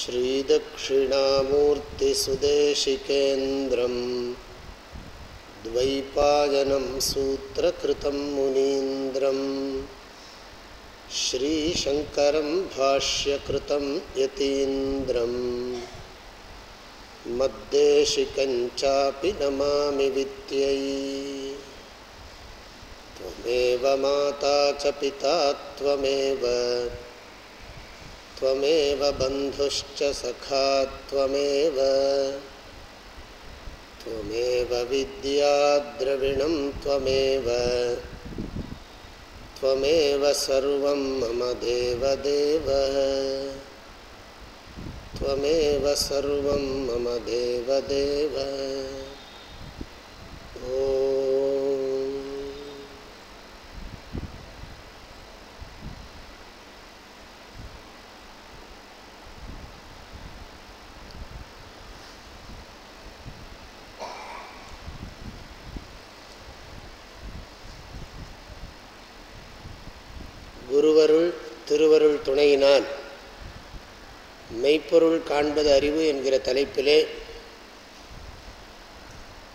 श्रीदक्षिणामूर्तिसुदेशिकेन्द्रं द्वैपायनं सूत्रकृतं मुनीन्द्रं श्रीशङ्करं भाष्यकृतं यतीन्द्रं मद्देशिकञ्चापि नमामि विद्यै। त्वमेव माता च त्वमेव बन्धुश्च सखा त्वमेव। त्वमेव विद्याद्रविणं त्वमेव। त्वमेव सर्वं मम देवदेव। त्वमेव सर्वं मम देवदेव। ॐ துணையினால் மெய்ப்பொருள் காண்பது அறிவு என்கிற தலைப்பிலே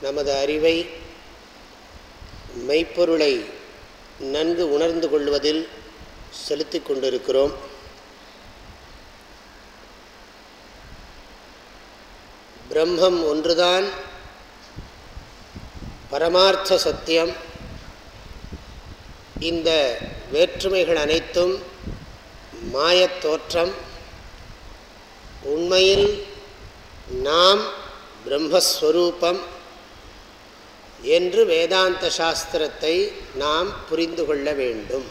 நமது அறிவை மெய்ப்பொருளை நன்கு உணர்ந்து கொள்வதில் செலுத்தி கொண்டிருக்கிறோம். பிரம்மம் ஒன்றுதான் பரமார்த்த சத்தியம் இந்த வேற்றுமைகள் அனைத்தும் மாயத் தோற்றம். உண்மையில் நாம் பிரம்மஸ்வரூபம் என்று வேதாந்த சாஸ்திரத்தை நாம் புரிந்து கொள்ள வேண்டும்.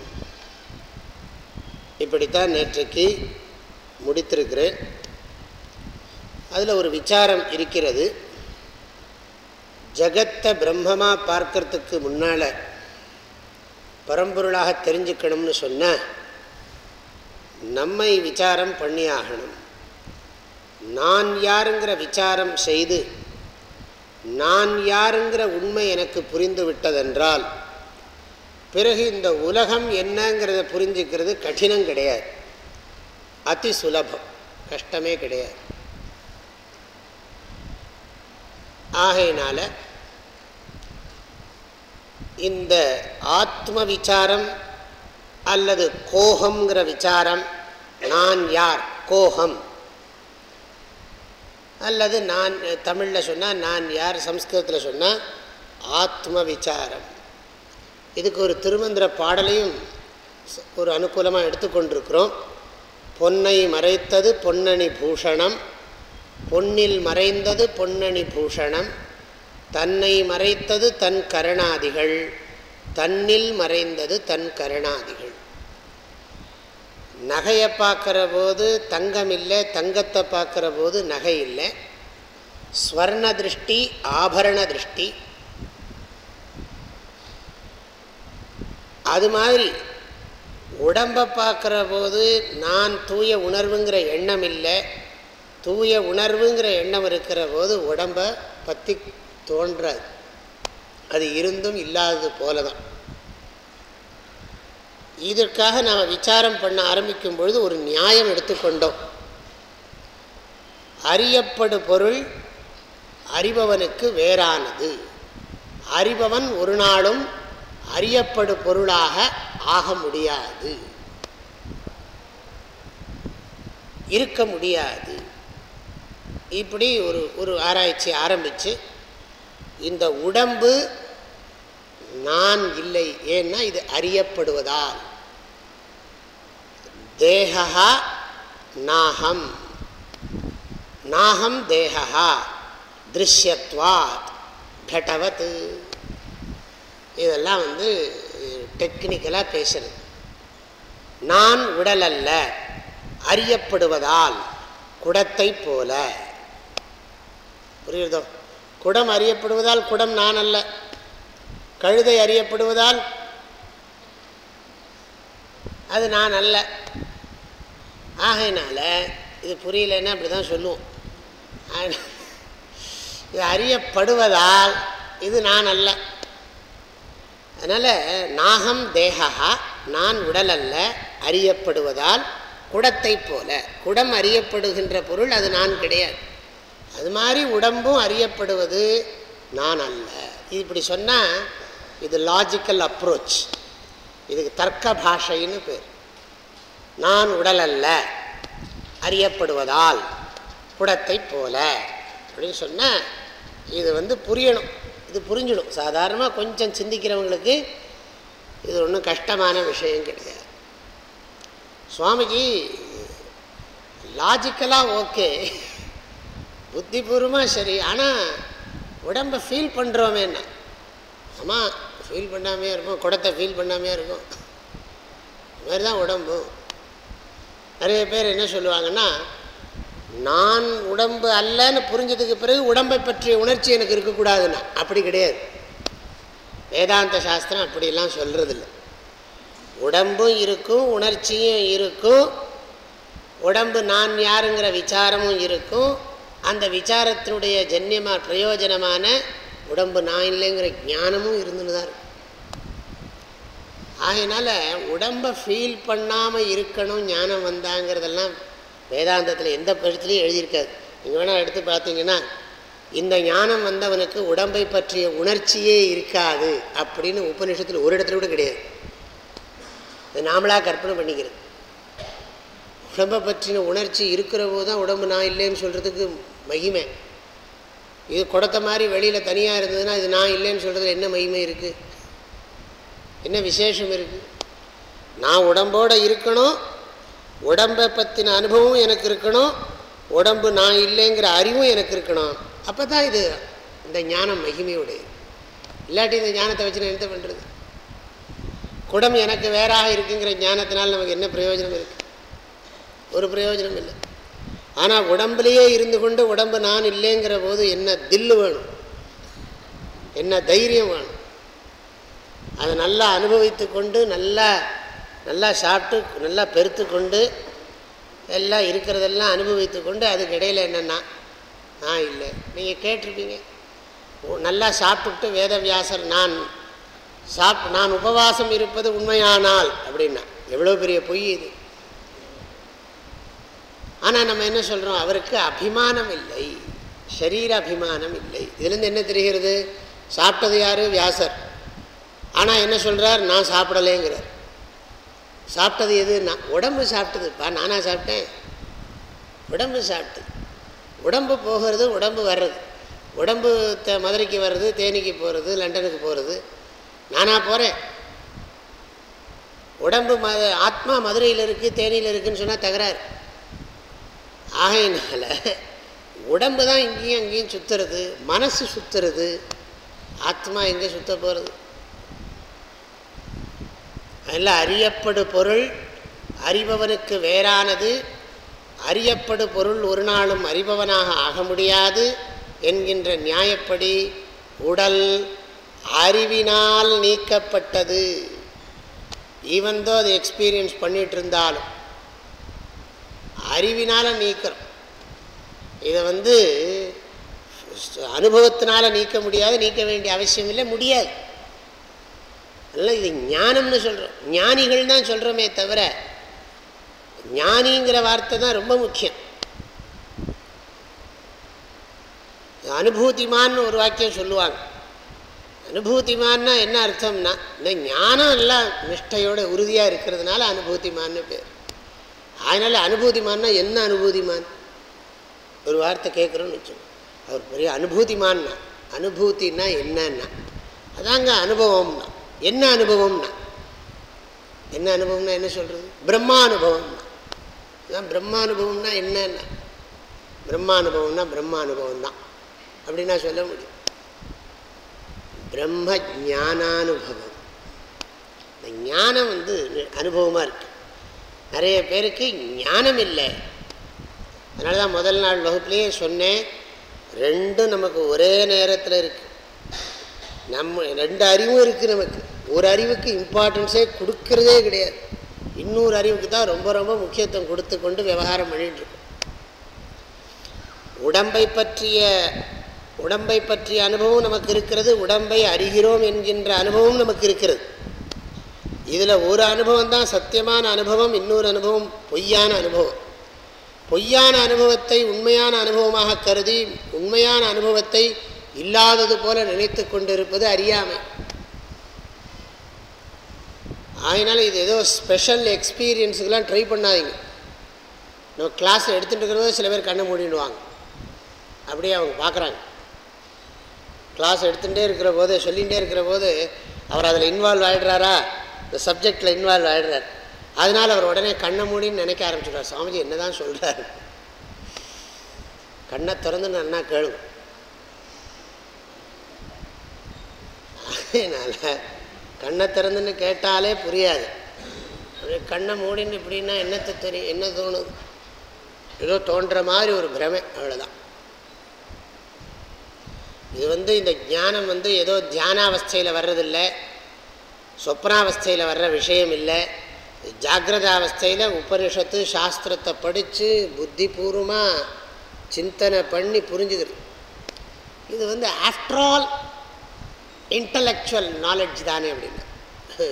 இப்படித்தான் நேற்றைக்கு முடித்திருக்கிறேன். அதில் ஒரு விசாரம் இருக்கிறது. ஜகத்தை பிரம்மமாக பார்க்கறதுக்கு முன்னால் பரம்பொருளாக தெரிஞ்சுக்கணும்னு சொன்னால் நம்மை விசாரம் பண்ணியாகணும். நான் யாருங்கிற விசாரம் செய்து நான் யாருங்கிற உண்மை எனக்கு புரிந்து விட்டதென்றால் பிறகு இந்த உலகம் என்னங்கிறத புரிஞ்சுக்கிறது கடினம் கிடையாது. அதி சுலபம் கஷ்டமே கிடையாது. ஆகையினால இந்த ஆத்ம விசாரம் அல்லது கோஹம்ங்கிற விசாரம் நான் யார்? கோஹம் அல்லது நான் தமிழில் சொன்னால் நான் யார்? சம்ஸ்கிருதத்தில் சொன்னால் ஆத்ம விசாரம். இதுக்கு ஒரு திருமந்திர பாடலையும் ஒரு அனுகூலமாக எடுத்துக்கொண்டிருக்கிறோம். பொன்னை மறைத்தது பொன்னணி பூஷணம். பொன்னில் மறைந்தது பொன்னணி பூஷணம். தன்னை மறைத்தது தன் கரணாதிகள். தன்னில் மறைந்தது தன் கரணாதிகள். நகையை பார்க்குற போது தங்கம் இல்லை தங்கத்தை பார்க்குற போது நகை இல்லை. ஸ்வர்ண திருஷ்டி ஆபரண திருஷ்டி. அது மாதிரி உடம்பை பார்க்குற போது நான் தூய உணர்வுங்கிற எண்ணம் இல்லை. தூய உணர்வுங்கிற எண்ணம் இருக்கிற போது உடம்பை பற்றி தோன்றாது. அது இருந்தும் இல்லாதது போல தான் இதற்காக நாம் விசாரம் பண்ண ஆரம்பிக்கும் பொழுது ஒரு நியாயம் எடுத்துக்கொண்டோம். அறியப்படு பொருள் அறிபவனுக்கு வேறானது. அறிபவன் ஒரு நாளும் அறியப்படு பொருளாக ஆக முடியாது. இருக்க முடியாது. இப்படி ஒரு ஒரு ஆராய்ச்சி ஆரம்பித்து இந்த உடம்பு நான் இல்லை ஏன்னா இது அறியப்படுவதால் தேகா நாகம். நாகம் தேகா திருஷ்யத்வாத் கடவத் இதெல்லாம் வந்து டெக்னிக்கலாக பேசுறது. நான் உடல் அல்ல அறியப்படுவதால் குடத்தை போல. புரியுறதோ? குடம் அறியப்படுவதால் குடம் நான் அல்ல கழுதை அறியப்படுவதால் அது நான் அல்ல. ஆகையினால இது புரியலன்னா அப்படி தான் சொல்லுவோம் இது அறியப்படுவதால் இது நான் அல்ல. அதனால் நாகம் தேகா நான் உடல் அல்ல அறியப்படுவதால் குடத்தை போல. குடம் அறியப்படுகின்ற பொருள் அது நான் கிடையாது. அது மாதிரி உடம்பும் அறியப்படுவது நான் அல்ல. இப்படி சொன்னால் இது லாஜிக்கல் அப்ரோச் இதுக்கு தர்க்க பாஷைன்னு பேர். நான் உடல் அல்ல அறியப்படுவதால் குடத்தை போல. அப்படின்னு சொன்னால் இது வந்து புரியணும். இது புரிஞ்சிடும். சாதாரணமாக கொஞ்சம் சிந்திக்கிறவங்களுக்கு இது ஒன்றும் கஷ்டமான விஷயம் கிடையாது. சுவாமிஜி லாஜிக்கலாக ஓகே புத்திபூர்வமாக சரி. ஆனால் உடம்பை ஃபீல் பண்ணுறோமேன்னா ஆமாம் ஃபீல் பண்ணாமையே இருக்கும் குடத்தை ஃபீல் பண்ணாமே இருக்கும். இது மாதிரி தான் உடம்பு. நிறைய பேர் என்ன சொல்லுவாங்கன்னா நான் உடம்பு அல்லன்னு புரிஞ்சதுக்கு பிறகு உடம்பை பற்றிய உணர்ச்சி எனக்கு இருக்கக்கூடாதுன்னா. அப்படி கிடையாது. வேதாந்த சாஸ்திரம் அப்படிலாம் சொல்கிறதில்ல உடம்பும் இருக்கும் உணர்ச்சியும் இருக்கும். உடம்பு நான் யாருங்கிற விசாரமும் இருக்கும். அந்த விசாரத்தினுடைய ஜன்யமாக பிரயோஜனமான உடம்பு நான் இல்லைங்கிற ஞானமும் இருந்துன்னு தான் இருக்கும் உடம்பை ஃபீல் பண்ணாமல் இருக்கணும் ஞானம் வந்தாங்கிறதெல்லாம் வேதாந்தத்தில் எந்த பட்சத்துலையும் எழுதியிருக்காது. நீங்கள் வேணால் எடுத்து பார்த்தீங்கன்னா இந்த ஞானம் வந்தவனுக்கு உடம்பை பற்றிய உணர்ச்சியே இருக்காது அப்படின்னு உபநிஷத்தில் ஒரு இடத்துல கூட கிடையாது. இது நாமளாக கற்பனை பண்ணிக்கிறது. உடம்பை பற்றின உணர்ச்சி இருக்கிற போது தான் உடம்பு நான் இல்லைன்னு சொல்கிறதுக்கு மகிமை. இது கொடுத்த மாதிரி வெளியில் தனியாக இருந்ததுன்னா இது நான் இல்லைன்னு சொல்கிறதுல என்ன மகிமை இருக்குது என்ன விசேஷம் இருக்குது நான் உடம்போடு இருக்கணும் உடம்பை பற்றின அனுபவம் எனக்கு இருக்கணும் உடம்பு நான் இல்லைங்கிற அறிவும் எனக்கு இருக்கணும். அப்போ தான் இது இந்த ஞானம் மகிமையுடையது. இல்லாட்டி இந்த ஞானத்தை வச்சு நான் என்ன பண்ணுறது குடம் எனக்கு வேறாக இருக்குங்கிற ஞானத்தினால் நமக்கு என்ன பிரயோஜனம் இருக்குது ஒரு பிரயோஜனம் இல்லை. ஆனால் உடம்புலேயே இருந்து கொண்டு உடம்பு நான் இல்லைங்கிற போது என்ன தில்லு வேணும்? என்ன தைரியம் வேணும்? அதை நல்லா அனுபவித்து கொண்டு நல்லா நல்லா சாப்பிட்டு நல்லா பெருத்து கொண்டு எல்லாம் இருக்கிறதெல்லாம் அனுபவித்து கொண்டு அதுக்கு இடையில் என்னென்னா நான் இல்லை. நீங்கள் கேட்டிருப்பீங்க. நல்லா சாப்பிட்டுட்டு வேதவியாசர் நான் சாப் நான் உபவாசம் இருப்பது உண்மையானால் அப்படின்னா. எவ்வளோ பெரிய பொய் இது. ஆனால் நம்ம என்ன சொல்கிறோம் அவருக்கு அபிமானம் இல்லை. ஷரீர அபிமானம் இல்லை. இதுலேருந்து என்ன தெரிகிறது? சாப்பிட்டது யார்? வியாசர். ஆனால் என்ன சொல்கிறார் நான் சாப்பிடலேங்கிறார். சாப்பிட்டது எது? நான் உடம்பு சாப்பிட்டதுப்பா. நானாக சாப்பிட்டேன். உடம்பு சாப்பிட்டது உடம்பு போகிறது உடம்பு வர்றது. உடம்பு த மதுரைக்கு வர்றது தேனிக்கு போகிறது லண்டனுக்கு போகிறது. நானாக போகிறேன் உடம்பு ம ஆத்மா மதுரையில் இருக்குது தேனியில் இருக்குதுன்னு சொன்னால் தகராறு. ஆகையினால உடம்பு தான் இங்கேயும் அங்கேயும் சுற்றுறது மனசு சுற்றுறது ஆத்மா எங்கே சுத்த போகிறது அதில் அறியப்படு பொருள் அறிபவனுக்கு வேறானது அறியப்படு பொருள் ஒரு நாளும் அறிபவனாக ஆக முடியாது என்கின்ற நியாயப்படி உடல் அறிவினால் நீக்கப்பட்டது. ஈவந்தோ அது எக்ஸ்பீரியன்ஸ் பண்ணிகிட்டு இருந்தாலும் அறிவினால் நீக்கிறோம் இதை வந்து அனுபவத்தினால் நீக்க முடியாது நீக்க வேண்டிய அவசியம் இல்லை முடியாது. அதனால் இது ஞானம்னு சொல்கிறோம் ஞானிகள் தான் சொல்கிறோமே தவிர ஞானிங்கிற வார்த்தை தான் ரொம்ப முக்கியம். அனுபூதிமான்னு ஒரு வாக்கியம் சொல்லுவாங்க. அனுபூதிமான்னா என்ன அர்த்தம்னா இந்த ஞானம் எல்லாம் நிஷ்டையோட உறுதியாக இருக்கிறதுனால அனுபூதிமான்னு பேர். அதனால் அனுபூதிமான்னா என்ன அனுபூதிமான்? ஒரு வார்த்தை கேட்குறோன்னு வச்சோம் அவர் பெரிய அனுபூதிமான்னா அனுபூத்தின்னா என்னன்னா. அதாங்க அனுபவம்னா. என்ன அனுபவம்னா? என்ன அனுபவம்னா என்ன சொல்கிறது பிரம்மானுபவம்னா. அதான் பிரம்மானுபவம்னா என்னன்னா. பிரம்மானுபவம்னா பிரம்மானுபவம் தான் அப்படின்னா சொல்ல முடியும். பிரம்ம ஜானானுபவம் இந்த ஞானம் வந்து அனுபவமாக இருக்குது நிறைய பேருக்கு ஞானம் இல்லை அதனால தான் முதல் நாள் வகுப்புலேயே சொன்னேன் ரெண்டும் நமக்கு ஒரே நேரத்தில் இருக்குது நம்ம ரெண்டு அறிவும் இருக்குது நமக்கு. ஒரு அறிவுக்கு இம்பார்ட்டன்ஸே கொடுக்கறதே கிடையாது. இன்னொரு அறிவுக்கு தான் ரொம்ப ரொம்ப முக்கியத்துவம் கொடுத்து கொண்டு விவகாரம் பண்ணிகிட்ருக்கோம் உடம்பை பற்றிய உடம்பை பற்றிய அனுபவம் நமக்கு இருக்கிறது. உடம்பை அறிகிறோம் என்கின்ற அனுபவம் நமக்கு இருக்கிறது. இதில் ஒரு அனுபவம் தான் சத்தியமான அனுபவம் இன்னொரு அனுபவம் பொய்யான அனுபவம். பொய்யான அனுபவத்தை உண்மையான அனுபவமாக கருதி உண்மையான அனுபவத்தை இல்லாதது போல நினைத்து கொண்டிருப்பது அறியாமை. அதனால் இது ஏதோ ஸ்பெஷல் எக்ஸ்பீரியன்ஸுக்கெலாம் ட்ரை பண்ணாதீங்க. நம்ம கிளாஸ் எடுத்துகிட்டு இருக்கிறதோ சில பேர் கண்ணை மூடிடுவாங்க. அப்படியே அவங்க பார்க்குறாங்க. கிளாஸ் எடுத்துகிட்டே இருக்கிற போது சொல்லிகிட்டே இருக்கிற போது அவர் அதில் இன்வால்வ் ஆகிடுறாரா இந்த சப்ஜெக்டில் இன்வால்வ் ஆகிடுறார் அதனால் அவர் உடனே கண்ணை மூடின்னு நினைக்க ஆரம்பிச்சுடுறார் சுவாமிஜி என்ன தான் சொல்கிறார் கண்ணை திறந்து நன்னா கேளுங்க. அதனால் கண்ணை திறந்துன்னு கேட்டாலே புரியாது. கண்ணை மூடின்னு இப்படின்னா என்னத்தை தெரியும் என்ன தோணுது? ஏதோ தோன்ற மாதிரி ஒரு பிரமை அவ்வளோதான் இது வந்து இந்த ஞானம் வந்து ஏதோ தியானாவஸ்தையில் வர்றதில்லை. சொப்னாவஸ்தையில் வர்ற விஷயம் இல்லை. ஜாகிரதாவஸ்தையில் உபனிஷத்து சாஸ்திரத்தை படித்து புத்திபூர்வமாக சிந்தனை பண்ணி புரிஞ்சுக்கிறது இது வந்து ஆஃப்டர் ஆல் இன்டலெக்சுவல் நாலெட்ஜ் தானே அப்படின்னா.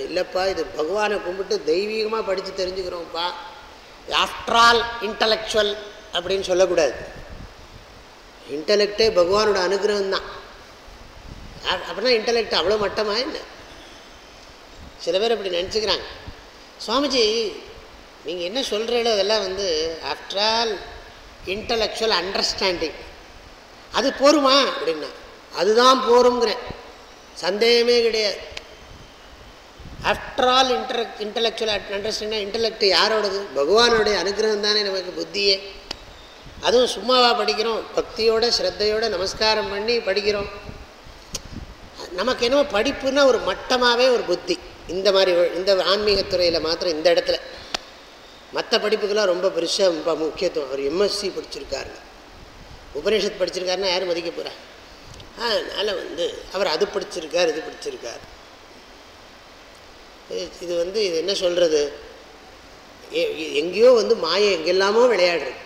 இல்லைப்பா இது பகவானை கும்பிட்டு தெய்வீகமாக படித்து தெரிஞ்சுக்கிறோம்ப்பா. ஆஃப்டர் ஆல் இன்டலெக்சுவல் அப்படின்னு சொல்லக்கூடாது. இன்டலெக்டே பகவானோட அனுகிரகம் தான் அப்படின்னா இன்டலெக்ட் அவ்வளோ மட்டமாக என்ன? சில பேர் இப்படி நினச்சிக்கிறாங்க. சுவாமிஜி நீங்கள் என்ன சொல்கிறீங்களோ அதெல்லாம் வந்து ஆஃப்டர் ஆல் இன்டலெக்சுவல் அண்டர்ஸ்டாண்டிங் அது போருமா? அப்படின்னா அதுதான் போருங்கிறேன் சந்தேகமே கிடையாது. After all inter intellectual understanding intellect யாரோடது? பகவானுடைய அனுகிரகம் தானே நமக்கு புத்தியே. அதுவும் சும்மாவா படிக்கிறோம். பக்தியோட ஸ்ரத்தையோட நமஸ்காரம் பண்ணி படிக்கிறோம். நமக்கு என்னமோ படிப்புன்னா ஒரு மட்டமாகவே ஒரு புத்தி. இந்த மாதிரி இந்த ஆன்மீகத்துறையில் மாத்திரம் இந்த இடத்துல. மற்ற படிப்புக்கெல்லாம் ரொம்ப பெருசாக ரொம்ப முக்கியத்துவம். அவர் எம்எஸ்சி படிச்சிருக்காருங்க. உபநிஷத் படிச்சிருக்காருன்னா யாரும் மதிக்க போகிறா அதனால் வந்து அவர் அது படிச்சிருக்கார் இது படிச்சிருக்கார். இது வந்து இது என்ன சொல்கிறது எங்கேயோ வந்து மாயை எங்கெல்லாமோ விளையாடுறது.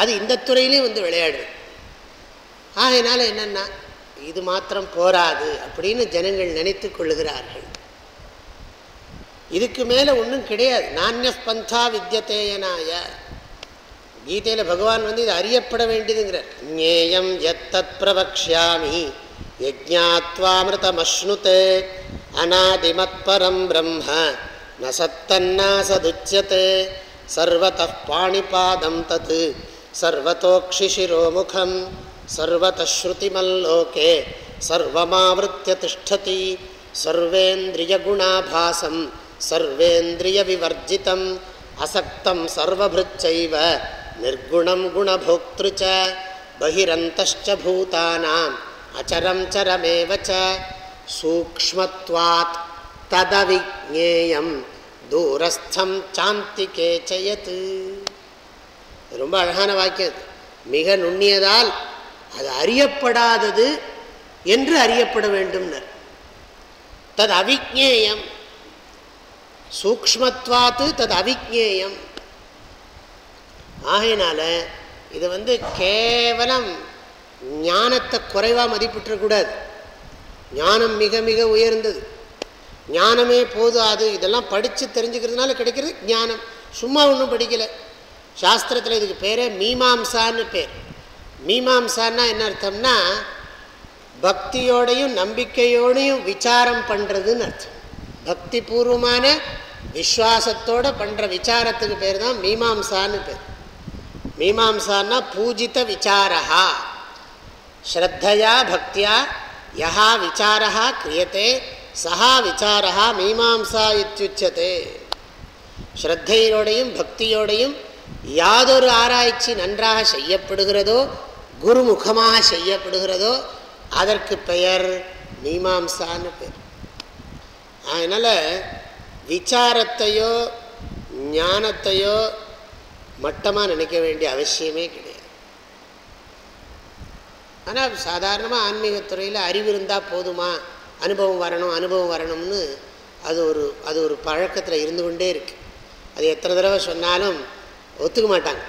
அது இந்த துறையிலையும் வந்து விளையாடுது ஆகையினால என்னென்னா இது மாத்திரம் போராது அப்படின்னு ஜனங்கள் நினைத்து கொள்ளுகிறார்கள். இதுக்கு மேலே ஒன்றும் கிடையாது. நானிய பந்தா வித்தியதேயனாய கீதையில் பகவான் வந்து இது அறியப்பட வேண்டியதுங்கிறார். ஞேயம் எத்தத் பிரபக்ஷாமி யஜாத்வாமிருதமஸ்னுதே அநாதிமத்பரம் பிரம்ம. நசத்தன்னாசதுச்சதே. சர்வத பாணிபாதம் தத்து சர்வத்தோக்ஷிசிரோமுகம் சர்வத்தஸ்ருதிமல்லோகே சர்வமாவிருத்திய திஷ்டதி சர்வேந்திரியகுணாபாசம். सर्वेन्द्रियविवर्जितम् असक्तं सर्वभृच्चैव निर्गुणं गुणभोक्तृ च बहिरन्तश्च भूतानाम् अचरं चरमेव च सूक्ष्मत्वात् तदविज्ञेयं दूरस्थं चान्तिके च यत् ரொம்ப அழகான வாக்கியம் மிக நுண்ணியதால் அது அறியப்படாதது என்று அறியப்பட வேண்டும்னர் தது அவிஜேயம் சூக்மத்வாத்து தது அவிஜேயம் ஆகையினால இது வந்து கேவலம் ஞானத்தை குறைவாக மதிப்பிட்டுறக்கூடாது ஞானம் மிக மிக உயர்ந்தது. ஞானமே போதாது. இதெல்லாம் படித்து தெரிஞ்சுக்கிறதுனால கிடைக்கிறது ஞானம். சும்மா ஒன்றும் படிக்கலை. சாஸ்திரத்தில் இதுக்கு பேரே மீமாம்சான்னு பேர். மீமாம்சான்னா என்ன அர்த்தம்னா பக்தியோடையும் நம்பிக்கையோடையும் விசாரம் பண்ணுறதுன்னு அர்த்தம். பக்தி பூர்வமான விஸ்வாசத்தோடு பண்ணுற விசாரத்துக்கு பேர் தான் மீமாம்சான்னு பேர். மீமாம்சான்னா பூஜித விசாரா ஸ்ரத்தையா பக்தியா யா விசாரா கிரியத்தே சஹா விசாரா மீமாம்சா இத்தியுச்சதே ஸ்ரத்தையோடையும் பக்தியோடையும் யாதொரு ஆராய்ச்சி நன்றாக செய்யப்படுகிறதோ குருமுகமாக செய்யப்படுகிறதோ அதற்கு பெயர் மீமாம்சான்னு பேர். அதனால் விசாரத்தையோ ஞானத்தையோ மட்டமாக நினைக்க வேண்டிய அவசியமே கிடையாது. ஆனால் சாதாரணமாக ஆன்மீகத்துறையில் அறிவு இருந்தால் போதுமா? அனுபவம் வரணும் அனுபவம் வரணும்னு அது ஒரு அது ஒரு பழக்கத்தில் இருந்து கொண்டே இருக்குது அது எத்தனை தடவை சொன்னாலும் ஒத்துக்க மாட்டாங்க.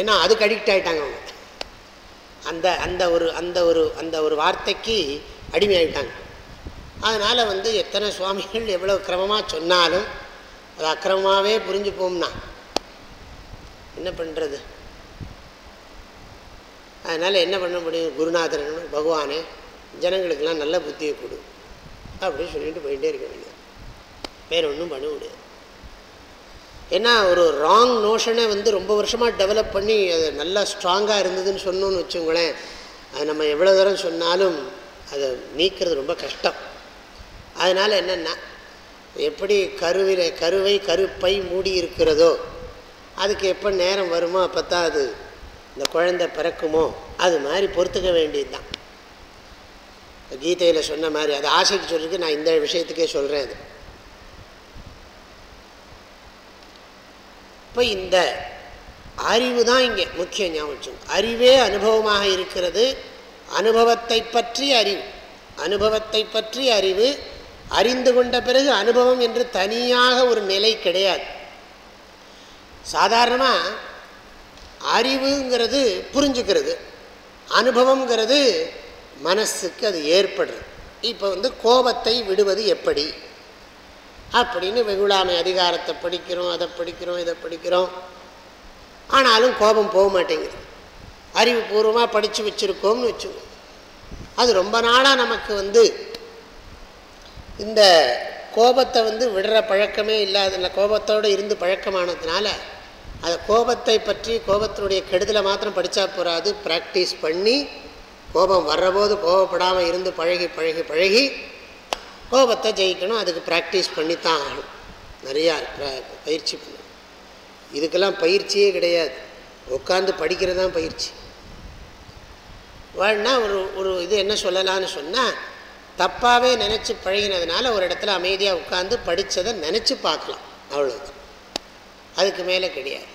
ஏன்னா அதுக்கு அடிக்ட் ஆகிட்டாங்க அவங்க. அந்த அந்த ஒரு அந்த ஒரு அந்த ஒரு வார்த்தைக்கு அடிமையாகிட்டாங்க அதனால் வந்து எத்தனை சுவாமிகள் எவ்வளோ கிரமமாக சொன்னாலும் அது அக்கிரமமாகவே புரிஞ்சுப்போம்னா என்ன பண்ணுறது அதனால் என்ன பண்ண முடியும்? குருநாதரன் பகவானே ஜனங்களுக்கெல்லாம் நல்ல புத்தியை கொடு. அப்படின்னு சொல்லிட்டு போயிட்டே இருக்க வேண்டியது. வேறு ஒன்றும் பண்ண முடியாது. ஏன்னா ஒரு ராங் நோஷனை வந்து ரொம்ப வருஷமாக டெவலப் பண்ணி அது நல்லா ஸ்ட்ராங்காக இருந்ததுன்னு சொன்னோன்னு வச்சுங்களேன் அது நம்ம எவ்வளோ தூரம் சொன்னாலும் அதை நீக்கிறது ரொம்ப கஷ்டம். அதனால் என்னென்னா எப்படி கருவில் கருவை கருப்பை மூடி இருக்கிறதோ அதுக்கு எப்போ நேரம் வருமோ அப்போ தான் அது இந்த குழந்தை பிறக்குமோ அது மாதிரி பொறுத்துக்க வேண்டியது தான் கீதையில் சொன்ன மாதிரி அது ஆசைக்கு சொல்லிருக்கு நான் இந்த விஷயத்துக்கே சொல்கிறேன் அது. இப்போ இந்த அறிவு தான் இங்கே முக்கிய ஞாபகம் அறிவே அனுபவமாக இருக்கிறது அனுபவத்தை பற்றி அறிவு. அனுபவத்தை பற்றி அறிவு அறிந்து கொண்ட பிறகு அனுபவம் என்று தனியாக ஒரு நிலை கிடையாது. சாதாரணமாக அறிவுங்கிறது புரிஞ்சுக்கிறது அனுபவங்கிறது மனசுக்கு அது ஏற்படுறது இப்போ வந்து கோபத்தை விடுவது எப்படி? அப்படின்னு வெகுளாமை அதிகாரத்தை படிக்கிறோம் அதை படிக்கிறோம் இதை படிக்கிறோம். ஆனாலும் கோபம் போக மாட்டேங்குது. அறிவுபூர்வமாக படித்து வச்சுருக்கோம்னு வச்சுக்கோங்க. அது ரொம்ப நாளாக நமக்கு வந்து இந்த கோபத்தை வந்து விடுற பழக்கமே இல்லாத கோபத்தோடு இருந்து பழக்கமானதுனால அந்த கோபத்தை பற்றி கோபத்தினுடைய கெடுதலை மாத்திரம் படித்தா போகாது ப்ராக்டிஸ் பண்ணி கோபம் வர்றபோது கோபப்படாமல் இருந்து பழகி பழகி பழகி கோபத்தை ஜெயிக்கணும். அதுக்கு ப்ராக்டிஸ் பண்ணித்தான் ஆகணும். நிறையா பயிற்சி பண்ணணும் இதுக்கெல்லாம் பயிற்சியே கிடையாது. உட்காந்து படிக்கிறது தான் பயிற்சி. வாழ்னா ஒரு ஒரு இது என்ன சொல்லலான்னு சொன்னால் தப்பாகவே நினச்சி பழகினதுனால ஒரு இடத்துல அமைதியாக உட்காந்து படித்ததை நினச்சி பார்க்கலாம். அவ்வளோதான் அதுக்கு மேலே கிடையாது.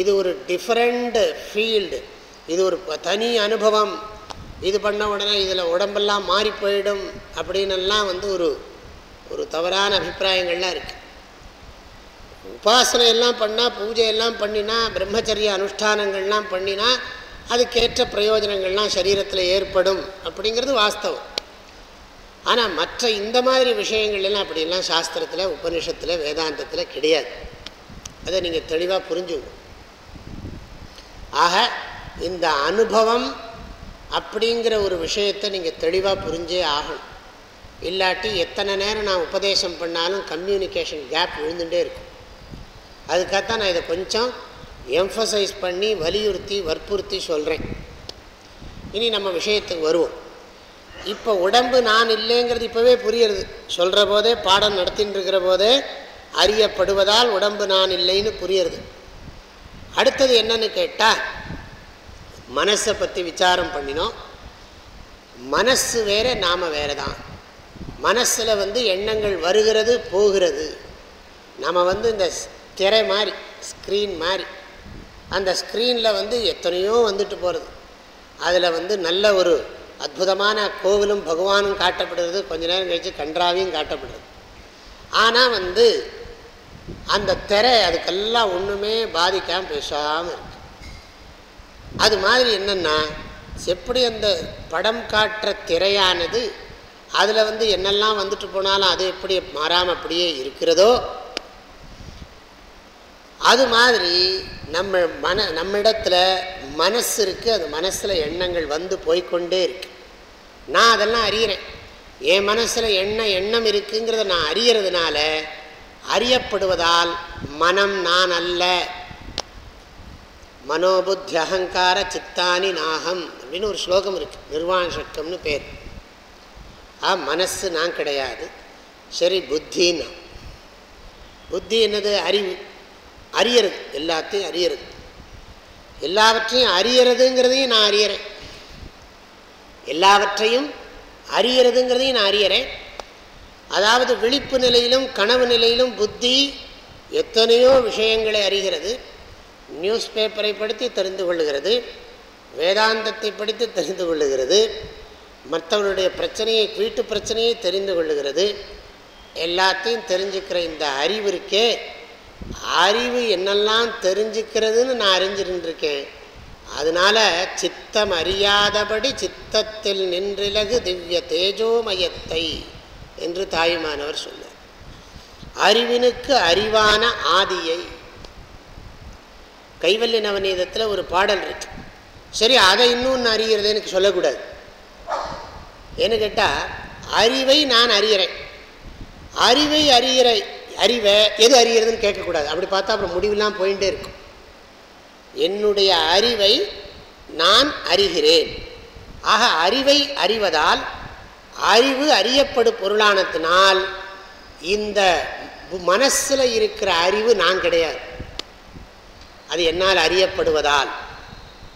இது ஒரு டிஃப்ரெண்ட் ஃபீல்டு இது ஒரு தனி அனுபவம். இது பண்ண உடனே இதில் உடம்பெல்லாம் மாறி போயிடும் அப்படின்னுலாம் வந்து ஒரு ஒரு தவறான அபிப்பிராயங்கள்லாம் இருக்குது உபாசனை எல்லாம் பண்ணால் பூஜை எல்லாம் பண்ணினா பிரம்மச்சரிய அனுஷ்டானங்கள்லாம் பண்ணினா அதுக்கேற்ற பிரயோஜனங்கள்லாம் சரீரத்தில் ஏற்படும் அப்படிங்கிறது வாஸ்தவம். ஆனால் மற்ற இந்த மாதிரி விஷயங்கள் எல்லாம் அப்படிலாம் சாஸ்திரத்தில் உபனிஷத்தில் வேதாந்தத்தில் கிடையாது. அதை நீங்கள் தெளிவாக புரிஞ்சுக்கணும். ஆக இந்த அனுபவம் அப்படிங்கிற ஒரு விஷயத்தை நீங்கள் தெளிவாக புரிஞ்சே ஆகணும். இல்லாட்டி எத்தனை நேரம் நான் உபதேசம் பண்ணாலும் கம்யூனிகேஷன் கேப் விழுந்துகிட்டே இருக்கும். அதுக்காகத்தான் நான் இதை கொஞ்சம் எம்ஃபசைஸ் பண்ணி வலியுறுத்தி வற்புறுத்தி சொல்கிறேன் இனி நம்ம விஷயத்துக்கு வருவோம். இப்போ உடம்பு நான் இல்லைங்கிறது இப்போவே புரியுறது. சொல்கிற போதே பாடம் நடத்தின்னு இருக்கிற போதே அறியப்படுவதால் உடம்பு நான் இல்லைன்னு புரியுறது. அடுத்தது என்னன்னு கேட்டால் மனசை பற்றி விசாரம் பண்ணினோம். மனசு வேறு நாம் வேறு தான் மனசில் வந்து எண்ணங்கள் வருகிறது போகிறது. நம்ம வந்து இந்த திரை மாதிரி ஸ்க்ரீன் மாதிரி அந்த ஸ்க்ரீனில் வந்து எத்தனையோ வந்துட்டு போகிறது அதில் வந்து நல்ல ஒரு அற்புதமான கோவிலும் பகவானும் காட்டப்படுறது. கொஞ்ச நேரம் கழித்து கன்றாவையும் காட்டப்படுறது. ஆனால் வந்து அந்த திரை அதுக்கெல்லாம் ஒன்றுமே பாதிக்காமல் பேசாமல் இருக்கு. அது மாதிரி என்னென்னா எப்படி அந்த படம் காட்டுற திரையானது அதில் வந்து என்னெல்லாம் வந்துட்டு போனாலும் அது எப்படி மாறாமல் அப்படியே இருக்கிறதோ அது மாதிரி நம்ம மன நம்மிடத்தில் மனசு இருக்குது அது மனசில் எண்ணங்கள் வந்து போய்கொண்டே இருக்கு. நான் அதெல்லாம் அறிகிறேன் என் மனசில் என்ன எண்ணம் இருக்குங்கிறத நான் அறியறதுனால அறியப்படுவதால் மனம் நான் அல்ல. மனோபுத்தி அகங்கார சித்தானி நாகம் அப்படின்னு ஒரு ஸ்லோகம் இருக்குது நிர்வாண சட்டம்னு பேர். ஆ மனசு நான் கிடையாது. சரி புத்தின்னா. புத்தி என்னது? அறிவு. அறியறது. எல்லாத்தையும் அறியறது. எல்லாவற்றையும் அறியறதுங்கிறதையும் நான் அறியறேன். எல்லாவற்றையும் அறியறதுங்கிறதையும் நான் அறியறேன். அதாவது விழிப்பு நிலையிலும் கனவு நிலையிலும் புத்தி எத்தனையோ விஷயங்களை அறிகிறது. நியூஸ் பேப்பரை படித்து தெரிந்து கொள்ளுகிறது. வேதாந்தத்தை படித்து தெரிந்து கொள்ளுகிறது. மற்றவருடைய பிரச்சனையை வீட்டு பிரச்சனையை தெரிந்து கொள்ளுகிறது. எல்லாத்தையும் தெரிஞ்சுக்கிற இந்த அறிவு இருக்கே. அறிவு என்னெல்லாம் தெரிஞ்சுக்கிறதுன்னு நான் அறிஞ்சிருந்துருக்கேன். அதனால சித்தம் அறியாதபடி சித்தத்தில் நின்றிலகு திவ்ய தேஜோமயத்தை என்று தாயுமானவர் சொன்னார் அறிவினுக்கு அறிவான ஆதியை கைவல்லி நவநீதத்தில் ஒரு பாடல் இருக்கு. சரி அதை இன்னும் அறிகிறது எனக்கு சொல்லக்கூடாது. ஏன்னு கேட்டால் அறிவை நான் அறிகிறேன். அறிவை அறிகிற அறிவை எது அறிகிறதுன்னு கேட்கக்கூடாது. அப்படி பார்த்தா அப்புறம் முடிவுலாம் போயிட்டே இருக்கும். என்னுடைய அறிவை நான் அறிகிறேன். ஆக அறிவை அறிவதால் அறிவு அறியப்படும் பொருளானத்தினால் இந்த மனசில் இருக்கிற அறிவு நான் கிடையாது. அது என்னால் அறியப்படுவதால்.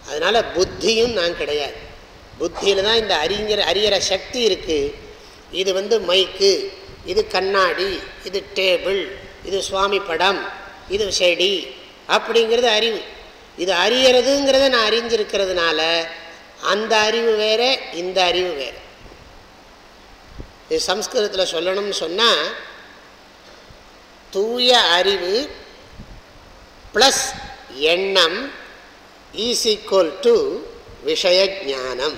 அதனால் புத்தியும் நான் கிடையாது. புத்தியில் தான் இந்த அறிஞர் அறியிற சக்தி இருக்குது இது வந்து மைக்கு இது கண்ணாடி இது டேபிள் இது சுவாமி படம் இது செடி அப்படிங்கிறது அறிவு. இது அறியறதுங்கிறத நான் அறிஞ்சிருக்கிறதுனால அந்த அறிவு வேற இந்த அறிவு வேறு. இது சம்ஸ்கிருதத்தில் சொல்லணும்னு சொன்னால் தூய அறிவு ப்ளஸ் எண்ணம் ஈஸ் ஈக்குவல் டு விஷய ஜானம்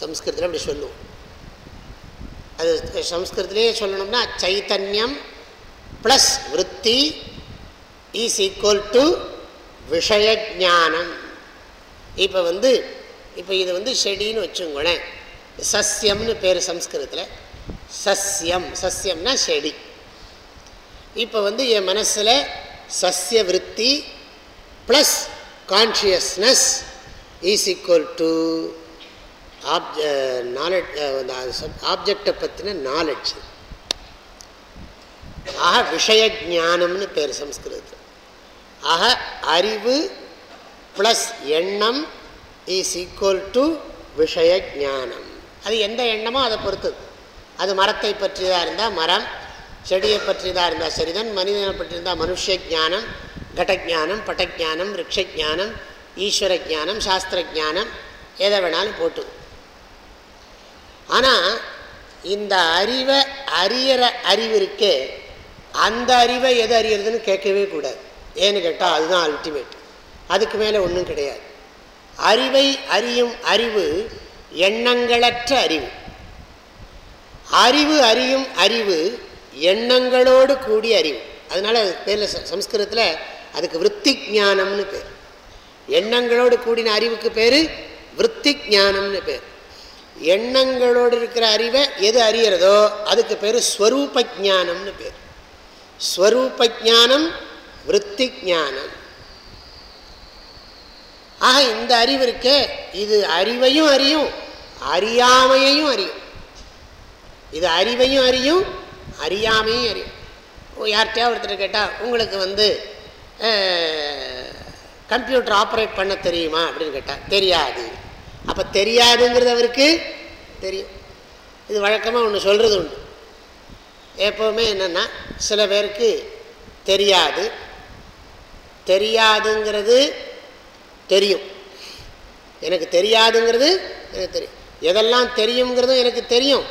சம்ஸ்கிருதத்தில் அப்படி சொல்லுவோம். அது சம்ஸ்கிருதத்திலே சொல்லணும்னா சைத்தன்யம் ப்ளஸ் விற்பி ஈஸ் ஈக்குவல் டு விஷய ஜானம் இப்போ வந்து இப்போ இது வந்து செடின்னு வச்சுங்களேன் சஸ்யம்னு பேர் சம்ஸ்கிருதத்தில். சஸ்யம். சஸ்யம்னா செடி. இப்போ வந்து என் மனசில் சஸ்ய விற்பி plus consciousness is equal to ஆப்ஜ நாலெட் ஆப்ஜெக்டை பற்றின நாலெட்ஜ் ஆக விஷய ஜானம்னு பேர் சம்ஸ்கிருதத்தில். ஆக அறிவு ப்ளஸ் எண்ணம் இஸ் ஈக்குவல் டு விஷய ஜானம் அது எந்த எண்ணமோ அதை பொறுத்தது அது மரத்தை பற்றியதாக இருந்தால் மரம் செடியை பற்றியதாக இருந்தால் சரிதான் மனிதனை பற்றியிருந்தால் மனுஷ ஜானம் கடஜானம் பட்டஜானம் ரிக்ஷானம் ஈஸ்வர ஜானம் சாஸ்திர ஜானம் எதை வேணாலும் போட்டு. ஆனால் இந்த அறிவை அறியிற அறிவு இருக்கே அந்த அறிவை எது அறியறதுன்னு கேட்கவே கூடாது. ஏன்னு கேட்டால் அதுதான் அல்டிமேட் அதுக்கு மேலே ஒன்றும் கிடையாது. அறிவை அறியும் அறிவு எண்ணங்களற்ற அறிவு. அறிவு அறியும் அறிவு எண்ணங்களோடு கூடிய அறிவு. அதனால் அது பேரில் சம்ஸ்கிருதத்தில் அதுக்கு விற்பி ஜானம்னு பேர். எண்ணங்களோடு கூடின அறிவுக்கு பேர் விற்பி ஜானம்னு பேர். எண்ணங்களோடு இருக்கிற அறிவை எது அறிகிறதோ அதுக்கு பேர் ஸ்வரூப ஜானம்னு பேர். ஸ்வரூப ஜானம் விற்பி ஜானம் ஆக இந்த அறிவு இருக்கே. இது அறிவையும் அறியும் அறியாமையையும் அறியும். இது அறிவையும் அறியும் அறியாமையும் அறியும். யார்கிட்டயா ஒருத்தர் கேட்டால் உங்களுக்கு வந்து கம்ப்யூட்டர் ஆப்ரேட் பண்ண தெரியுமா? அப்படின்னு கேட்டால் தெரியாது. அப்போ தெரியாதுங்கிறது அவருக்கு தெரியும். இது வழக்கமாக ஒன்று சொல்கிறது உண்டு. எப்போவுமே என்னென்னா சில பேருக்கு தெரியாது தெரியாதுங்கிறது தெரியும். எனக்கு தெரியாதுங்கிறது எனக்கு தெரியும். எதெல்லாம் தெரியுங்கிறதும் எனக்கு தெரியும்.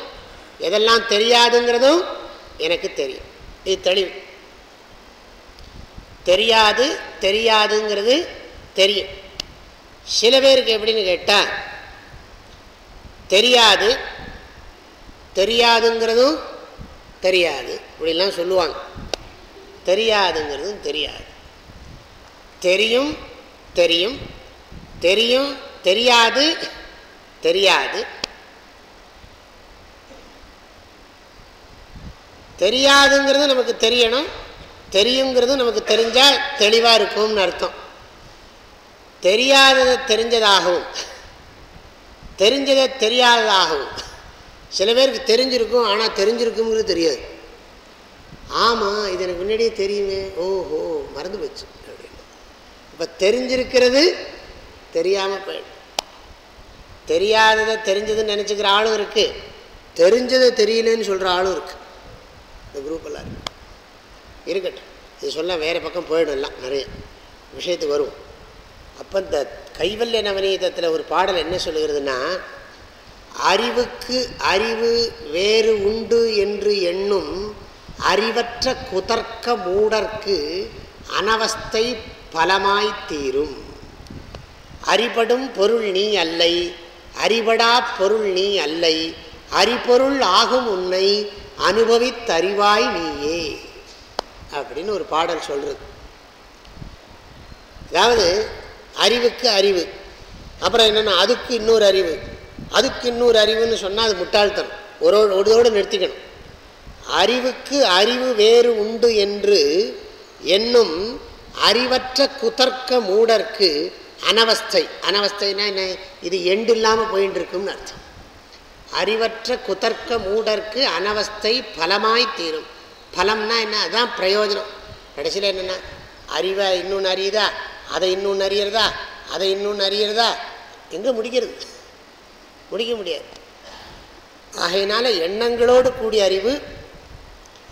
எதெல்லாம் தெரியாதுங்கிறதும் எனக்கு தெரியும். இது தெளிவு. தெரியாது தெரியாதுங்கிறது தெரியும். சில பேருக்கு எப்படின்னு கேட்டால் தெரியாது தெரியாதுங்கிறதும் தெரியாது. இப்படிலாம் சொல்லுவாங்க. தெரியாதுங்கிறதும் தெரியாது. தெரியும் தெரியும் தெரியும் தெரியாது தெரியாது. தெரியாதுங்கிறது நமக்கு தெரியணும். தெரியுங்கிறது நமக்கு தெரிஞ்சால் தெளிவாக இருக்கும்னு அர்த்தம். தெரியாததை தெரிஞ்சதாகவும் தெரிஞ்சதை தெரியாததாகவும். சில பேருக்கு தெரிஞ்சிருக்கும் ஆனால் தெரிஞ்சிருக்குங்கிறது தெரியாது. ஆமாம் இது எனக்கு முன்னாடியே தெரியுமே. ஓஹோ மறந்து போச்சு. இப்போ தெரிஞ்சிருக்கிறது தெரியாமல் போயிடும். தெரியாததை தெரிஞ்சதுன்னு நினச்சிக்கிற ஆளும் இருக்குது தெரிஞ்சதை தெரியலன்னு சொல்கிற ஆளும் இருக்குது இந்த குரூப் எல்லாம் இருக்கட்டும். இது சொல்ல வேறு பக்கம் போயிடலாம் நிறைய விஷயத்துக்கு வரும் அப்போ இந்த கைவல்ய நவநீதத்தில் ஒரு பாடல் என்ன சொல்லுகிறதுனா அறிவுக்கு அறிவு வேறு உண்டு என்று எண்ணும் அறிவற்ற குதர்க்க மூடற்கு அனவஸ்தை பலமாய் தீரும் அறிபடும் பொருள் நீ அல்லை அறிபடா பொருள் நீ அல்லை அறிபொருள் ஆகும் உன்னை அனுபவித்தறிவாய் நீயே. அப்படின்னு ஒரு பாடல் சொல்கிறது அதாவது அறிவுக்கு அறிவு. அப்புறம் என்னென்னா அதுக்கு இன்னொரு அறிவு. அதுக்கு இன்னொரு அறிவுன்னு சொன்னால் அது முட்டாள்தனம். ஒரு ஒருதோடு நிறுத்திக்கணும். அறிவுக்கு அறிவு வேறு உண்டு என்று என்னும் அறிவற்ற குதர்க்க மூடர்க்கு அனவஸ்தை. அனவஸ்தைனா என்ன? இது எண்டு இல்லாமல் போயின்னு இருக்கும்னு அர்த்தம். அறிவற்ற குதர்க்க மூடர்க்கு அனவஸ்தை பலமாய் தீரும். பலம்னா என்ன? அதுதான் பிரயோஜனம். கடைசியில் என்னென்னா அறிவை இன்னொன்று அறியுதா? அதை இன்னொன்று அறியறதா? அதை இன்னொன்று அறியறதா? எங்கே முடிக்கிறது? முடிக்க முடியாது. ஆகையினால எண்ணங்களோடு கூடிய அறிவு